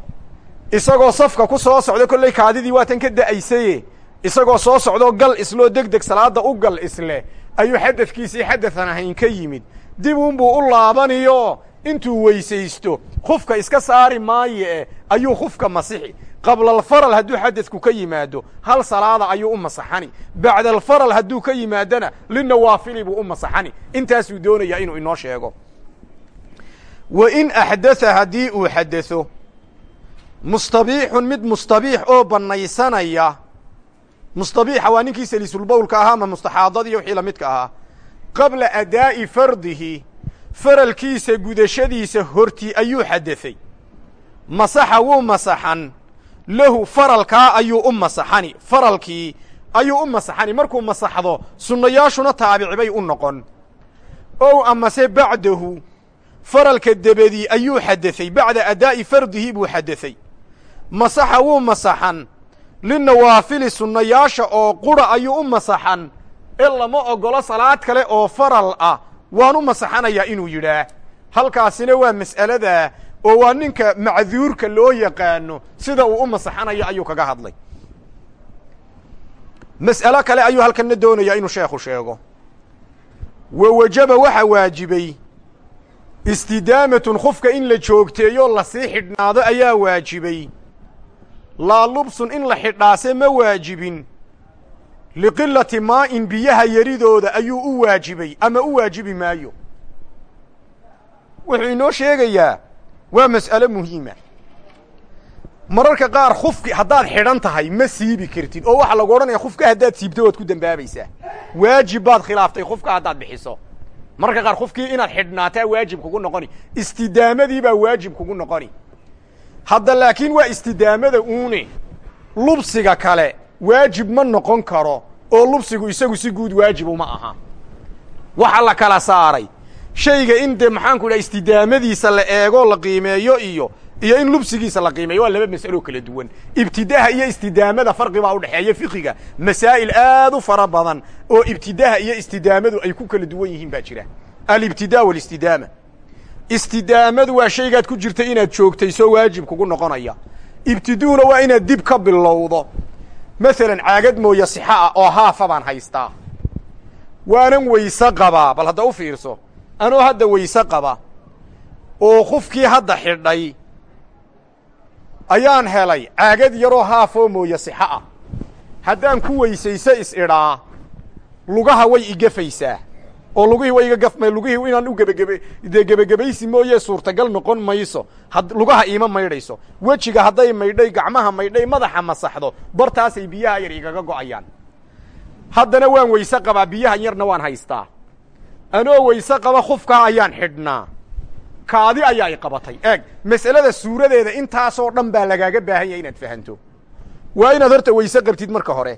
isagoo safka ku soo socdo kollay kaadidii waatan ka da'aysaye isagoo soo socdoo gal isloo deg deg salaadda u gal isle ayuu xadadkiisii xadadan ahayn ka yimid. Dib unbuu u laabaniyo intuu weysaysto khufka iska saari maaye ayuu khufka masixi qablalfaral hadduu xadadku ka yimaado hal salaada ayuu u masaxani. Bacdalfaral hadduu ka yimaadana linawaafili buu u masaxani. Intaasuu doonayaa inuu inoo sheego. Wa in axdatha haddii uu xadetho mustabiixun mid mustabiix oo bannaysanaya mustabiixa waa ninkii saliisulbowlka ahaa ama mustaxaadadii wixii la midka ahaa qabla adaa'i fardihi faralkiisa gudashadiisa hortii ayuu xadethay masaxa wuu masaxan lahu faralkaa ayuu u masaxani faralkii ayuu u masaxani. Markuu masaxdo sunnayaashuna taabici bay u noqon. Ow amase bacdahu faralka debedii ayuu xadethay bacda adaa'i fardihi buu xadethay masaxa wuu masaxan linawaafili sunnayaasha oo qura ayuu u masaxan. Ee lama ogolo salaad kale oo faral ah waan u masaxanayaa inuu yidhaah. Halkaasina waa mas'aladaa oo waa ninka macduurka loo yaqaano sida uu u masaxanayo ayuu kaga hadlay. Mas'alo kale ayuu halkanna doonayaa inuu sheekhu sheego. Wa wajaba waxa waajibay istidaamatun khufka in la joogteeyo la sii xidhnaado ayaa waajibay. Laa lubsun in la xidhaase ma waajibin. Liqilati maa'in biyaha yaridooda ayuu u waajibay ama u waajibi maayo. Wuxuu inoo sheegayaa waa mas'alo muhiima. Mararka qaar khufki haddaad xidhan tahay ma siibi kartid oo waxaa lagu odhanaya khufka haddaad siibto waad ku dembaabaysaa waajib baad khilaaftay khufka haddaad bixiso. Mararka qaar khufkii inaad xidhnaataa waajib kugu noqoni. Istidaamadii baa waajib kugu noqoni. Hadda laakiin waa istidaamada uune lubsiga kale waajib ma noqon karo oo lubsigu isagu si guud waajibu ma aha. Waxa la kala saaray shayga in dee maxaanku idhaha istidaamadiisa la eego la qiimeeyo iyo iyo in lubsigiisa la qiimeeyo waa laba mas'aloo kala duwan. Ibtidaha iyo istidaamada farqi baa udhexeeya fiqiga masaa'il aad u fara badan oo ibtidaha iyo istidaamadu ay ku kala duwan yihiin baa jira. Alibtidaa walistidaama. Istidaamadu waa shaygaad ku jirta inaad joogtayso waajib kugu noqonaya. Ibtiduuna waa inaad dib ka bilowdo. Masalan caagad mooye sixa ah oo haafa baan haystaa. Waanan weyse qabaa bal hadda u fiirso anoo hadda weyse qaba oo qofkii hadda xidhay ayaan helay. Caagad yaroo haafoo mooye sixo ah. Haddaan ku weysayso is-idhaa lugaha way igafaysaa oo lugihii way iga gafmay lugihii inaan u gebagebe dee gebagebaysi mooye suurtagal noqon mayso. Lugaha iima maydhayso. Wejiga hadday maydhay gacmaha maydhay madaxa masaxdo bartaasay biyaha yar igaga go'ayaan. Haddana waan weyse qabaa biyahan yarna waan haystaa anoo weyse qaba khufkaa ayaan xidhnaa. Kaadi ayaa i qabatay. Eeg mas'alada suuradeeda intaasoo dhan baa lagaaga baahan yahay inaad fahanto. Waa inaad horta weyse qabtid marka hore.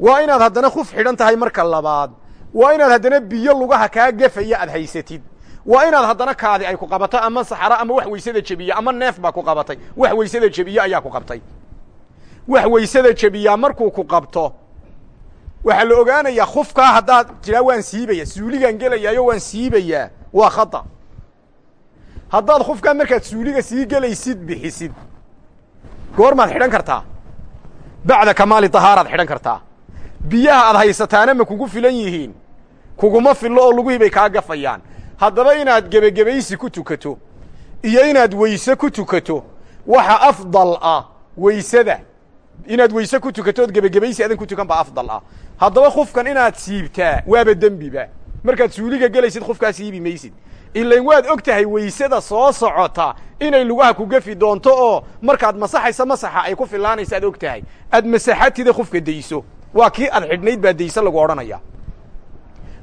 Waa inaad haddana khuf xidhan tahay marka labaad. Waa inaad haddana biyo lugaha kaa gafaya aad haysatid. Waa inaad haddana kaadi ay ku qabato ama saxaro ama wax weysada jebiya ama neef baa ku qabatay. Wax weysada jebiye ayaa ku qabtay. Wax weysada jebiyaa markuu ku qabto waxaa la ogaanayaa khufkaa haddaad tiraa waan siibaya suuligaan gelayaayo waan siibayaa waa khata. Haddaad khufkaa markaad suuliga sii gelaysid bixisid. Goormaad xidhan kartaa. Bacda kamaali tahaaraad xidhan kartaa. Biyaha aad haysataana ma kugu filan yihiin. Kuguma fillo oo lugihii bay kaa gafayaan. Haddaba inaad gebagebaysi ku tukato iyo inaad weyse ku tukato waxa afdal ah weysada inaad weyse ku tukato ood gebagebaysi adan ku tukan baa afdal ah. Haddaba khufkan inaad siibtaa waaba dembiba markaad suuliga gelaysid khufkaa siibi maysid. Ilain waad og tahay weysada soo socota inay lugaha ku gafi doonto oo markaad masaxaysa masaxa ay ku filaanaysa aad og tahay aad masaxatida khufka dayso. Waa kii aad xidhnayd baa dayse lagu odhanaya.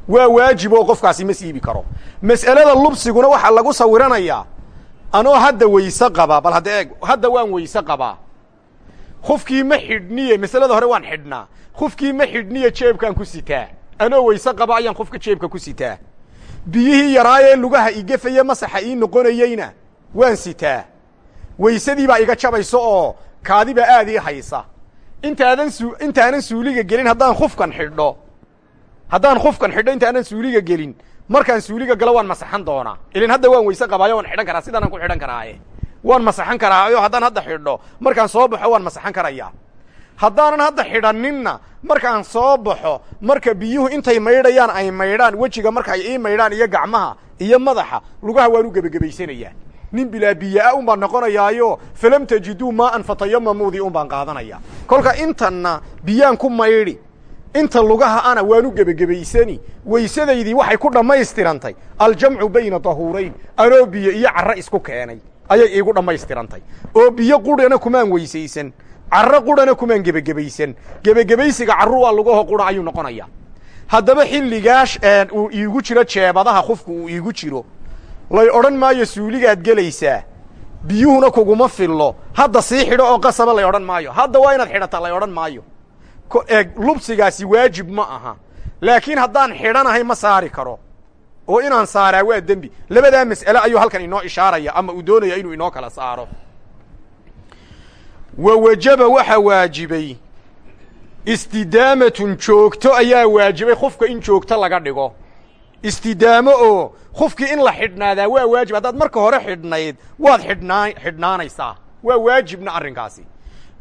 Waa waajib oo qofkaasi ma siibi karo. Mas'alada lubsiguna waxaa lagu sawiranayaa. Anoo hadda weyse qabaa bal hadda eeg hadda waan weyse qabaa khufkii ma xidhniye masalada hore waan xidhnaa. Khufkii ma xidhniye jeebkaan ku sitaa. Anoo weyse qaba ayaan khufka jeebka ku sitaa. Biyihii yaraayee lugaha igafaya masaxa ii noqonayeyna waan sitaa. Weysadii baa iga jabayso oo kaadibaa aad ii haysa. Intaadan su intaanan suuliga gelin haddaan khufkan xidho haddaan khufkan xidho intaanan suuliga gelin. Markaan suuliga galo waan masaxan doonaa. Ilin hadda waan weyse qabaayo waan xidhan karaa. Sidaanaan ku xidhan karaaye waan masaxan karaayo haddaan hadda xidho markaan soo baxo waan masaxan karayaa. Haddaanan hadda xidhaninna markaan soo baxo marka biyuhu intay maydhayaan ay maydhaan wejiga markaay ii maydhaan iyo gacmaha iyo madaxa lugaha waan u gebagebaysanayaa nin bilaa biyaa un baan noqonayaayo falam tajiduu maaan fatayamamuudii un baan qaadanaya kolka intanna biyaan ku maydhi inta lugaha ana waan u gebagebaysani weysadaydii waxay ku dhammaystirantay aljamcu bayna dahuurayn anoo biyo iyo carro isku keenay ayay iigu dhammaystirantay oo biyo qurhana kumaan weysaysan carro qurhana kumaan gebagebaysan gebagebaysiga carru waa lugaho qura ayuu noqonaya haddaba xilligaash uu iigu jiro jeebadaha qofku uu iigu jiro lay odhan maayo suuligaad gelaysaa biyuhuna kuguma fillo. Hadda sii xidho oo qasaba lay odhan maayo. Hadda waa inaad xidhata lay odhan maayo. Eeg lubsigaasi waajib ma aha. Laakiin haddaan xidhanahay ma saari karo oo inaan saaraa waa dembi. Labadaa mas'ale ayuu halkan inoo ishaaraya ama uu doonaya inuu inoo kala saaro. Wa wajaba waxa waajibay istidaamatun joogto ayaa waajibay khufka in joogto laga dhigo. Istidaamo oo khufkii in la xidhnaadaa waa waajib. Haddaad marka hore xidhnayd waad xidhnaa xidhnaanaysaa. Waa waajibna arrinkaasi.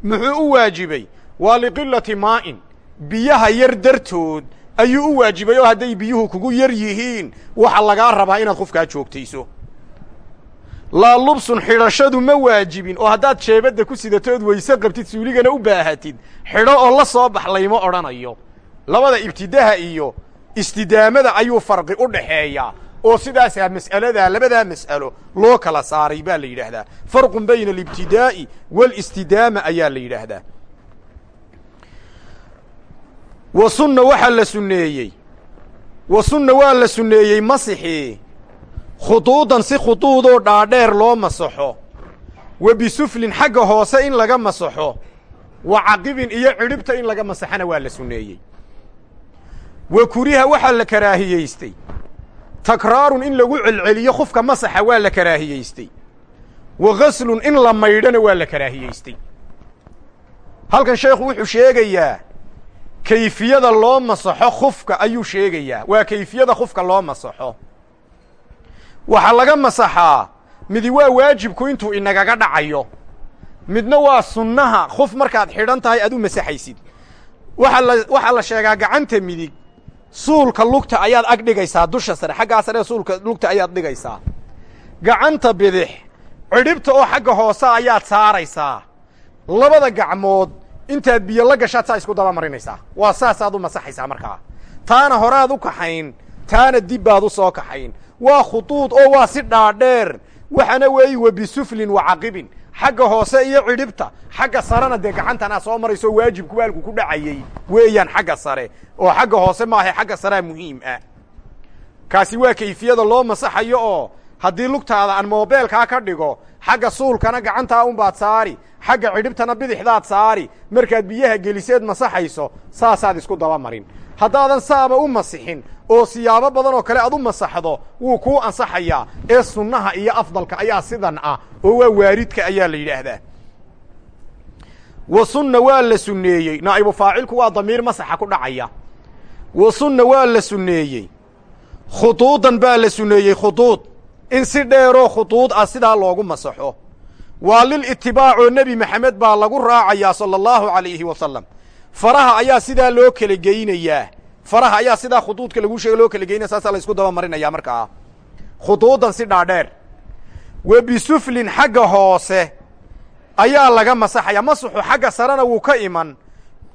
Muxuu u waajibay? Waa liqilati maa'in. Biyaha yar dartood ayuu u waajibay oo hadday biyuhu kugu yar yihiin. Waxa lagaa rabaa inaad khufkaa joogtayso. Laa lubsun xidhashadu ma waajibin oo haddaad jeebadda ku sidatood weyse qabtid suuligana u baahatid. Xidho oo la soo bax layma odhanayo. Labada ibtidaha iyo istidaamada ayuu farqi u dhaxeeyaa oo sidaasaa mas'aladaa labadaa mas'alo loo kala saaray baa la yidhaahdaa. Farqun bayna alibtidaa'i waalistidaama ayaa la yidhaahdaa wa sunna waxaa la sunneeyey. Wa sunna waa la sunneeyey masixii khuduudan si khuduudoo dhaadheer loo masaxo. Wa bisuflin xagga hoose in laga masaxo. Wa caqibin iyo cidhibta in laga masaxana waa la sunneeyey. Wa kuriha waxaa la karaahiyeystay. Takraarun in lagu celceliyo khufka masaxa waa la karaahiyeystay. Wa ghaslun in la maydhona waa la karaahiyeystay. Halkan sheekhu wuxuu sheegayaa kayfiyada loo masaxo khufka ayuu sheegayaa. Waa kayfiyada khufka loo masaxo. Waxaa laga masaxaa midi waa waajibku intuu inagaga dhacayo. Midna waa sunnaha khuf markaad xidhan tahay aad u masaxaysid. Waxaa la sheegaa gacanta midig suulka lugta ayaad ag dhigaysaa dusha sare xaggaa sare suulka lugta ayaad dhigaysaa. Gacanta bidix cidhibta oo xagga hoose ayaad saaraysaa. Labada gacmood intaad biyo la gashaad saa isku daba marinaysaa waa saasaad u masaxaysaa markaa taana horaad u kaxayn taana dib baad u soo kaxayn. Waa khuduud oo waa si dhaadheer. Waxaana weeyi wa bisuflin wa caqibin. Xagga hoose iyo cidhibta xagga sarena dee gacantanaa soo marayso waajibku waalku ku dhacayey weeyaan xagga sare. Oo xagga hoose maaha xagga sarea muhiim ah. Kaasi waa kayfiyada loo masaxayo oo haddii lugtaada aan moobeelkaa ka dhigo xagga suulkana gacantaa unbaad saari xagga cidhibtana bidixdaad saari markaad biyaha geliseed masaxayso saasaad isku daba marin haddaadan saaba u masixin oo siyaabo badan oo kale aad u masaxdo wuu kuu ansaxayaa ee sunnaha iyo afdalka ayaa sidan ah oo waa waaridka ayaa la yidhaahdaa. Wa sunna waa la sunneeyey. Naa'ibu faacilku waa damiir masaxa ku dhacaya. Wa sunna waa la sunneeyey. Khuduudan baa la sunneeyey khuduud in si dheeroo khuduud ah sidaa loogu masaxo. Waa lil itibaacoo nebi maxamed baa lagu raacayaa sala allahu calayhi wasalam faraha ayaa sidaa loo kala geynayaa. Faraha ayaa sidaa khuduudka lagu sheega loo kala geynaya saasaa la isku daba marinaya markaa. Khuduudan si dhaadheer wa bisuflin xagga hoose ayaa laga masaxaya masaxu xagga sarena wuu ka iman.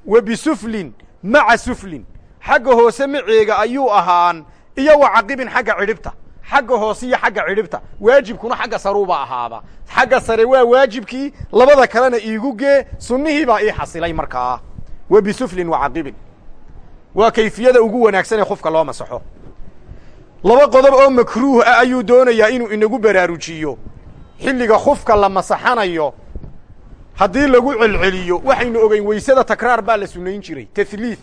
Wa bisuflin maca suflin. Xagga hoose maceega ayuu ahaan. Iyo wa caqibin xagga cidhibta xagga hoose iyo xagga cidhibta. Waajibkuna xagga saruuba ahaada xagga sare waa waajibkii labada kalena iigu gee sunnihii baa ii xasilay markaa. Wa bisuflin wa caqibin. Waa kayfiyada ugu wanaagsan ee qofka loo masaxo. Laba qodob oo makruuh ah ayuu doonayaa inuu inagu baraarujiyo. Xilliga khufka la masaxanayo haddii lagu celceliyo waxaynu ogeyn weysada takraar baa la sunnayn jiray. Tahliid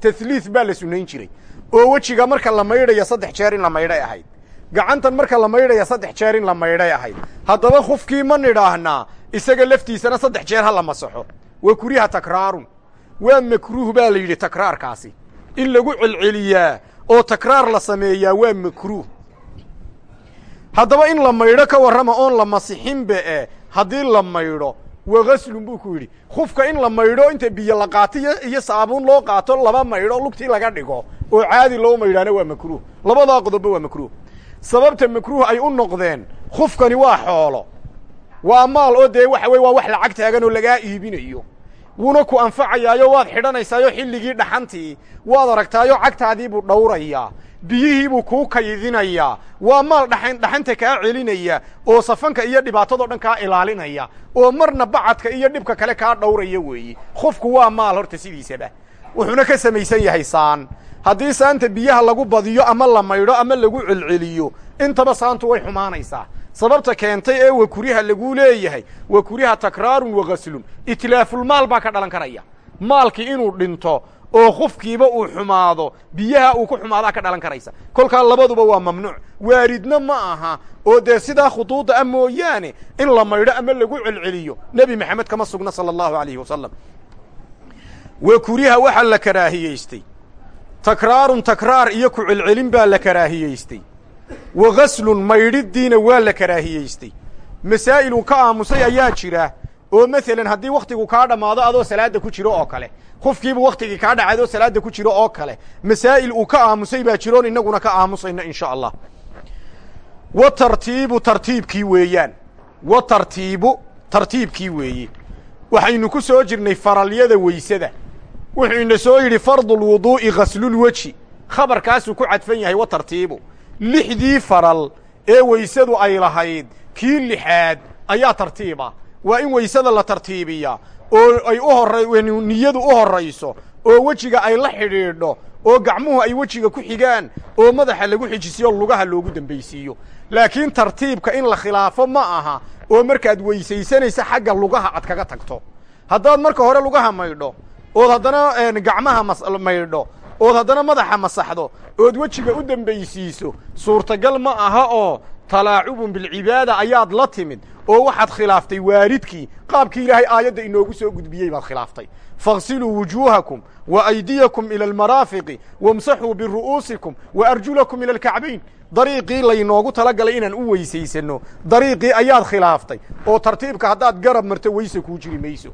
tahliid baa la sunnayn jiray. Oo wejiga marka la maydhaya saddex jeer in la maydhay ahayd gacantan marka la maydhaya saddex jeer in la maydhay ahayd haddaba khufkii ma nidhaahnaa isaga laftiisana saddex jeer ha la masaxo. Wa kuriha takraarun. Waa makruuh baa la yidhi takraarkaasi. In lagu celceliyaa oo takraar la sameeyaa waa makruuh. Haddaba in la maydho ka warrama oon la masixinba e haddii la maydho wa ghaslun buu ku yidhi. Khufka in la maydho inta biyo la qaato iyo saabuun loo qaato laba maydho lugtii laga dhigo oo caadi loo maydhaana waa makruuh. Labadaa qodobba waa makruuh sababta makruuh ay u noqdeen khufkani waa xoolo. Waa maal oo dee waxa weye waa wax lacag taagan oo lagaa iibinayo. Wuuna ku anfacayaayo waad xidhanaysaayo xilligii dhaxantii waad aragtaayo cagtaadiibuu dhawrayaa biyihiibuu kuu kaydinayaa waa maal dhaxan dhaxanta kaa celinaya oo safanka iyo dhibaatadoo dhan kaa ilaalinaya oo marna bacadka iyo dhibka kale kaa dhawraya weeye khufku waa maal horta sidiisaba. Wuxuuna ka samaysan yahay saan haddii saanta biyaha lagu badiyo ama la maydho ama lagu celceliyo intaba saantu way xumaanaysaa. Sababta keentay ee wakuriha laguu leeyahay wakuriha takraarun wa ghaslun itlaafulmaal baa ka dhalan karaya. Maalkii inuu dhinto oo khufkiiba uu xumaado biyaha uu ku xumaadaa ka dhalan karaysa. Kolkaa labaduba waa mamnuuc. Waaridna ma aha oo dee sidaa khuduudda ah mooyaane in la maydho ama lagu celceliyo. Nebi maxamed kama sugna sala allahu alayhi wasalam wakuriha waxaa la karaahiyeystay takraarun takraar iyo ku celcelin baa la karaahiyeystay wa ghaslun maydhiddiina waa la karaahiyeystay masaa'ilun ka aamusay ayaa jira oo masalan haddii wakhtigu kaa dhammaado adoo salaadda ku jiro oo kale. Khufkiibu wakhtigii kaa dhacay adoo salaadda ku jiro oo kale. Masaa'il uu ka aamusay baa jiroon innaguna ka aamusayno in sha allah. Wa tartiibu tartiibkii weeyaan. Wa tartiibu tartiibkii weeye waxaynu ku soo jirnay faralyada weysada wuxuu ina soo yidhi fardulwuduu'i ghaslulweji khabarkaasuu ku cadfan yahay wa tartiibu. Lixdii faral ee weysadu ay lahayd kii lixaad ayaa tartiiba. Waa in weysada la tartiibiya oo ay u horra niyadu u horrayso oo wejiga ay la xidhiidho oo gacmuhu ay wejiga ku xigaan oo madaxa lagu xijisiyo lugaha loogu dambaysiiyo. Laakiin tartiibka in la khilaafo ma aha oo markaad weysaysanaysa xagga lugaha aad kaga tagto. Haddaad marka hore lugaha maydho ood haddana gacmaha maydho. Ood haddana madaxa masaxdo. Ood wejiga u dembaysiiso suurtagal ma aha oo talaacubun bilcibaada ayaad la timid oo waxaad khilaaftay waaridkii qaabkii ilaahay aayadda inoogu soo gudbiyey baad khilaaftay. Faغsiluu wujuuhakum wa aydiyakum ila almaraafiqi wamsaxuu biru'uusikum wa arjulakum ila alkacbayn. Dariiqii laynoogu talagalay inaan u weysaysanno dariiqii ayaad khilaaftay oo tartiibka haddaad garab marto weyse kuu jiri mayso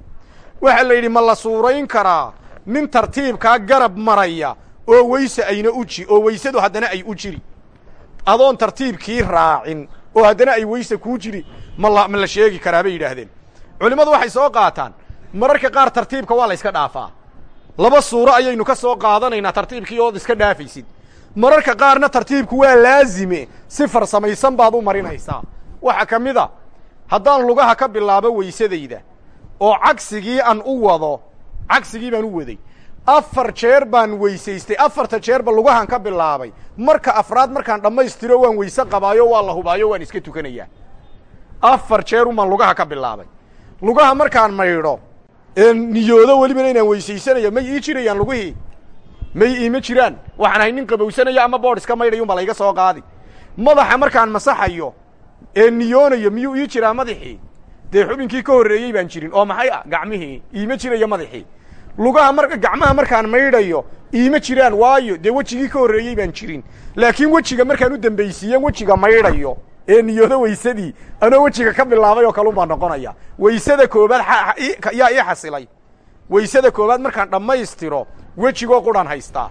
waxaa la yidhi ma la suurayn karaa? Nin tartiibkaa garab maraya oo weyse ayna u ji oo weysadu haddana ay u jiri. Adoon tartiibkii raacin oo haddana ay weyse kuu jiri. Ma ma la sheegi karaa bay yidhaahdeen. Culimmadu waxay soo qaataan. Mararka qaar tartiibka waa la yska dhaafaa. Laba suuro ayaynu ka soo qaadanaynaa tartiibkii ood iska dhaafaysid. Mararka qaarna tartiibku waa laazime. Si farsamaysan baad u marinaysaa. Waxaa ka mid a haddaan lugaha ka bilaabo weysadayda oo cagsigii aan u wado cagsigii baan u waday. Afar jeer baan weysaystay afarta jeerba lugahan ka bilaabay. Marka afraad markaan dhammaystiro waan weyse qabaayo waa la hubaayo waan iska tukanayaa. Afar jeer umaan lugaha ka bilaabay. Lugaha markaan maydho ee niyoodo welibana inaan weysaysanayo may ii jirayaan lugihii may iima jiraan? Waxaan ahay nin qabowsanaya ama boodh iska maydhayo unba layga soo qaadi. Madaxa markaan masaxayo ee niyoonayo miyuu ii jiraa madaxii dee xubinkii ka horreeyey baan jirin. Oo maxay ah? Gacmihii. Iima jirayo madaxii lugaha mar gacmaha markaan maydhayo iima jiraan waayo. Dee wejigii ka horreeyey baan jirin. Laakiin wejiga markaan u dambaysiiyen wejiga maydhayo. Ee niyoodo weysadii. Anoo wejiga ka bilaabay oo kalun baa noqonaya. Weysada koobaad yaa ii xasilay. Weysada koobaad markaan dhammaystiro wejigoo qudhan haystaa.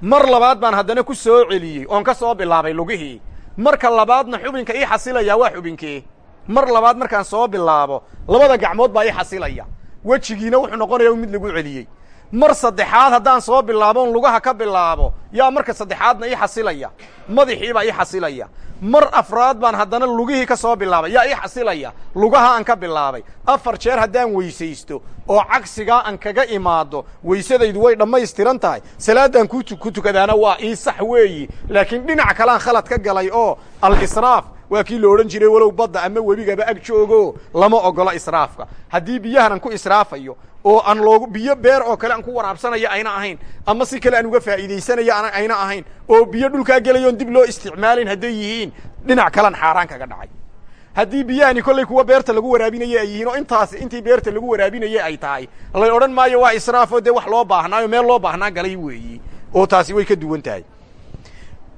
Mar labaad baan haddana ku soo celiyey oon ka soo bilaabay lugihii. Marka labaadna xubinka ii xasilayaa waa xubinkee mar labaad markaan soo bilaabo labada gacmood baa ii xasilaya. Wejigiina wuxuu noqonaya mid lagu celiyey. Mar saddexaad haddaan soo bilaabo on lugaha ka bilaabo yaa marka saddexaadna ii xasilaya. Madaxii baa ii xasilaya. Mar afraad baan haddana lugihii ka soo bilaabay yaa ii xasilaya. Lugaha aan ka bilaabay. Afar jeer haddaan weysaysto oo cagsigaa aan kaga imaado weysadaydu way dhammaystiran tahay. Salaaddaan ku tukadaana waa ii sax weeyi. Laakiin dhinac kalean khalad ka galay oo al-israaf waa kii la odhan jiray walow badda ama webigaba ag joogo. Lama ogolo israafka. Haddii biyahan aan ku israafayo oo aan loogu biyo beer oo kale aan ku waraabsanaya ayna ahayn ama si kale aan uga faa'iidaysanayo ayna ahayn oo biyo dhulkaa gelayoon dib loo isticmaalin hadday yihiin dhinac kalean xaaraan kaga dhacay. Haddii biyahani kollay kuwa beerta lagu waraabinaye ay yihiin oo intaas intii beerta lagu waraabinaye ay tahay lay odhan maayo waa israafoo dee wax loo baahnaayo meel loo baahnaa galay weeyi. Oo taasi way ka duwan tahay.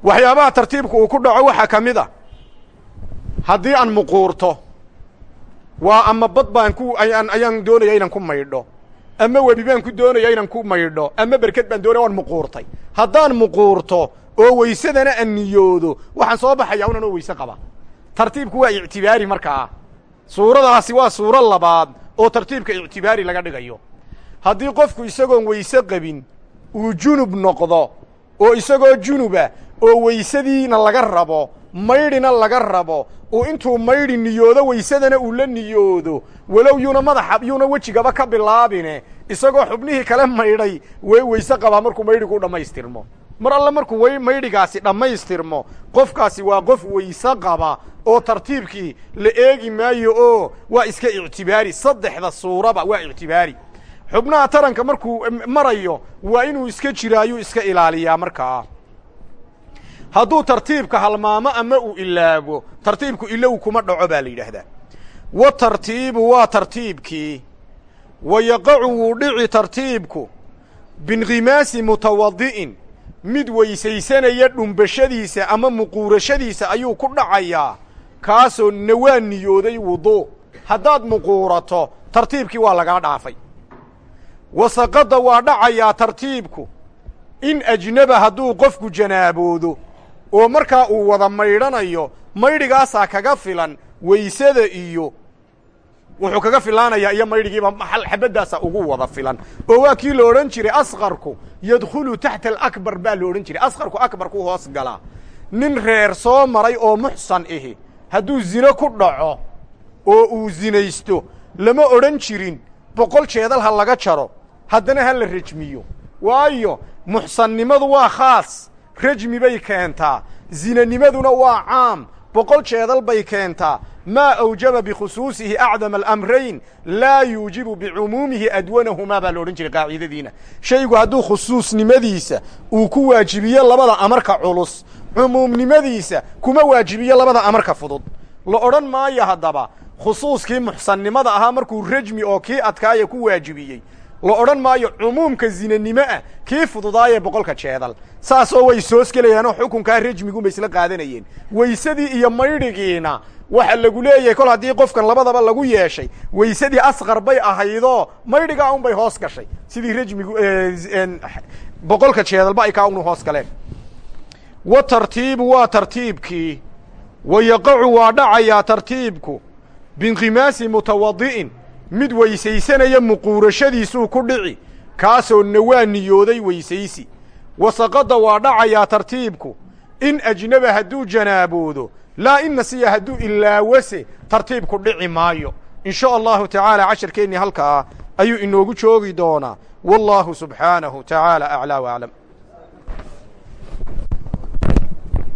Waxyaabaha tartiibku uu ku dhaco waxaa ka mid a haddii aan muquurto waa ama bad baan ku ayaan ayaan doonaya inaan ku maydho. Ama webi baan ku doonaya inaan ku maydho. Ama berked baan doonaya waan muquurtay. Haddaan muquurto oo weysadana aan niyoodo waxaan soo baxayaa unan oo weyse qaba. Tartiibku waa ictibaari markaa suuradaasi waa suuro labaad oo tartiibka ictibaari laga dhigayo. Haddii qofku isagoon weyse qabin uu junub noqdo oo isagoo junuba oo weysadiina laga rabo maydhina laga rabo uu intuu maydhi niyoodo weysadana uu la niyoodo. Walow yuuna madaxa yuuna wejigaba ka bilaabine isagoo xubnihii kale maydhay way weyse qabaa markuu maydhigu dhammaystirmo mar alle markuu maydhigaasi dhammaystirmo qofkaasi waa qof weyse qaba oo tartiibkii la eegi maayo oo waa iska ictibaari. Saddexda suuraba waa ictibaari. Xubnaha taranka markuu marayo waa inuu iska jiraayuu iska ilaaliyaa markaa hadduu tartiibka halmaamo ama uu ilaago tartiibku ilow kuma dhaco baa la yidhaahdaa. Wa tartiibu waa tartiibkii. Wa yaqacu wuu dhici tartiibku binkhimaasi mutawadi'in. Mid weysaysanaya dhumbashadiisa ama muquurashadiisa ayuu ku dhacayaa kaasoo nawaa niyooday wuduu haddaad muquurato tartiibkii waa lagaa dhaafay. Wasaqadda waa dhacayaa tartiibku. In ajnaba hadduu qofku janaaboodo oo markaa uu wada maydhanayo maydhigaasaa kaga filan weysada iyo wuxuu kaga filaanayaa iyo maydhigiiba xabaddaasa ugu wada filan. Oo waa kii la odhan jiray asqarku yadkhulu taxta alakbar baa la odhan jiray. Asqarku akbarku hoos galaa nin reer soo maray oo muxsan ihi hadduu zino ku dhaco oo uu zinaysto lama odhan jirin boqol jeedal ha laga jaro haddana ha la rejmiyo. Waayo muxsannimadu waa khaas rejmi bay keentaa zinanimaduna waa caam. Boqol jeedal bay keentaa maa awjaba bikhusuusihi acdama alamrayn laa yuujibu bicumuumihi adwanahumaa baa la odhan jiray qaacidadiina. Shaygu hadduu khusuusnimadiisa uu ku waajibiyo labada amarka culus cumuumnimadiisa kuma waajibiyo labada amarka fudud. La odhan maayo haddaba khusuuskii muxsannimada ahaa markuu rejmi oo kii adkaaya ku waajibiyey la odhan maayo cumuumka zinanimo ah kii fududaayee boqolka jeedal. Saasoo way soosgelayaanoo xukunkaa rejmiguunbay isla qaadanayeen. Weysadii iyo maydhigiina waxa lagu leeyahay kol haddii qofkan labadaba lagu yeeshay weysadii asqar bay ahaydoo maydhigaa un bay hoos gashay. Sidii rejmigu boqolka jeedalba ay kaa unu hoos galeen. Wa tartiibu waa tartiibkii wa yaqacu waa dhacayaa tartiibku binqimaasi mutawadi'in mid weysaysanaya muquurashadiisuu ku dhici kaasoo nawaa niyooday weysaysi. Wasaqadda waa dhacayaa tartiibku in ajnaba hadduu janaaboodo laa in nasiya hadduu ilaawase tartiibku dhici maayo. In sha allahu tacaala casharkeennii halkaa ayuu inoogu joogi doonaa. Wallaahu subxaanahu tacaala aclaa waclam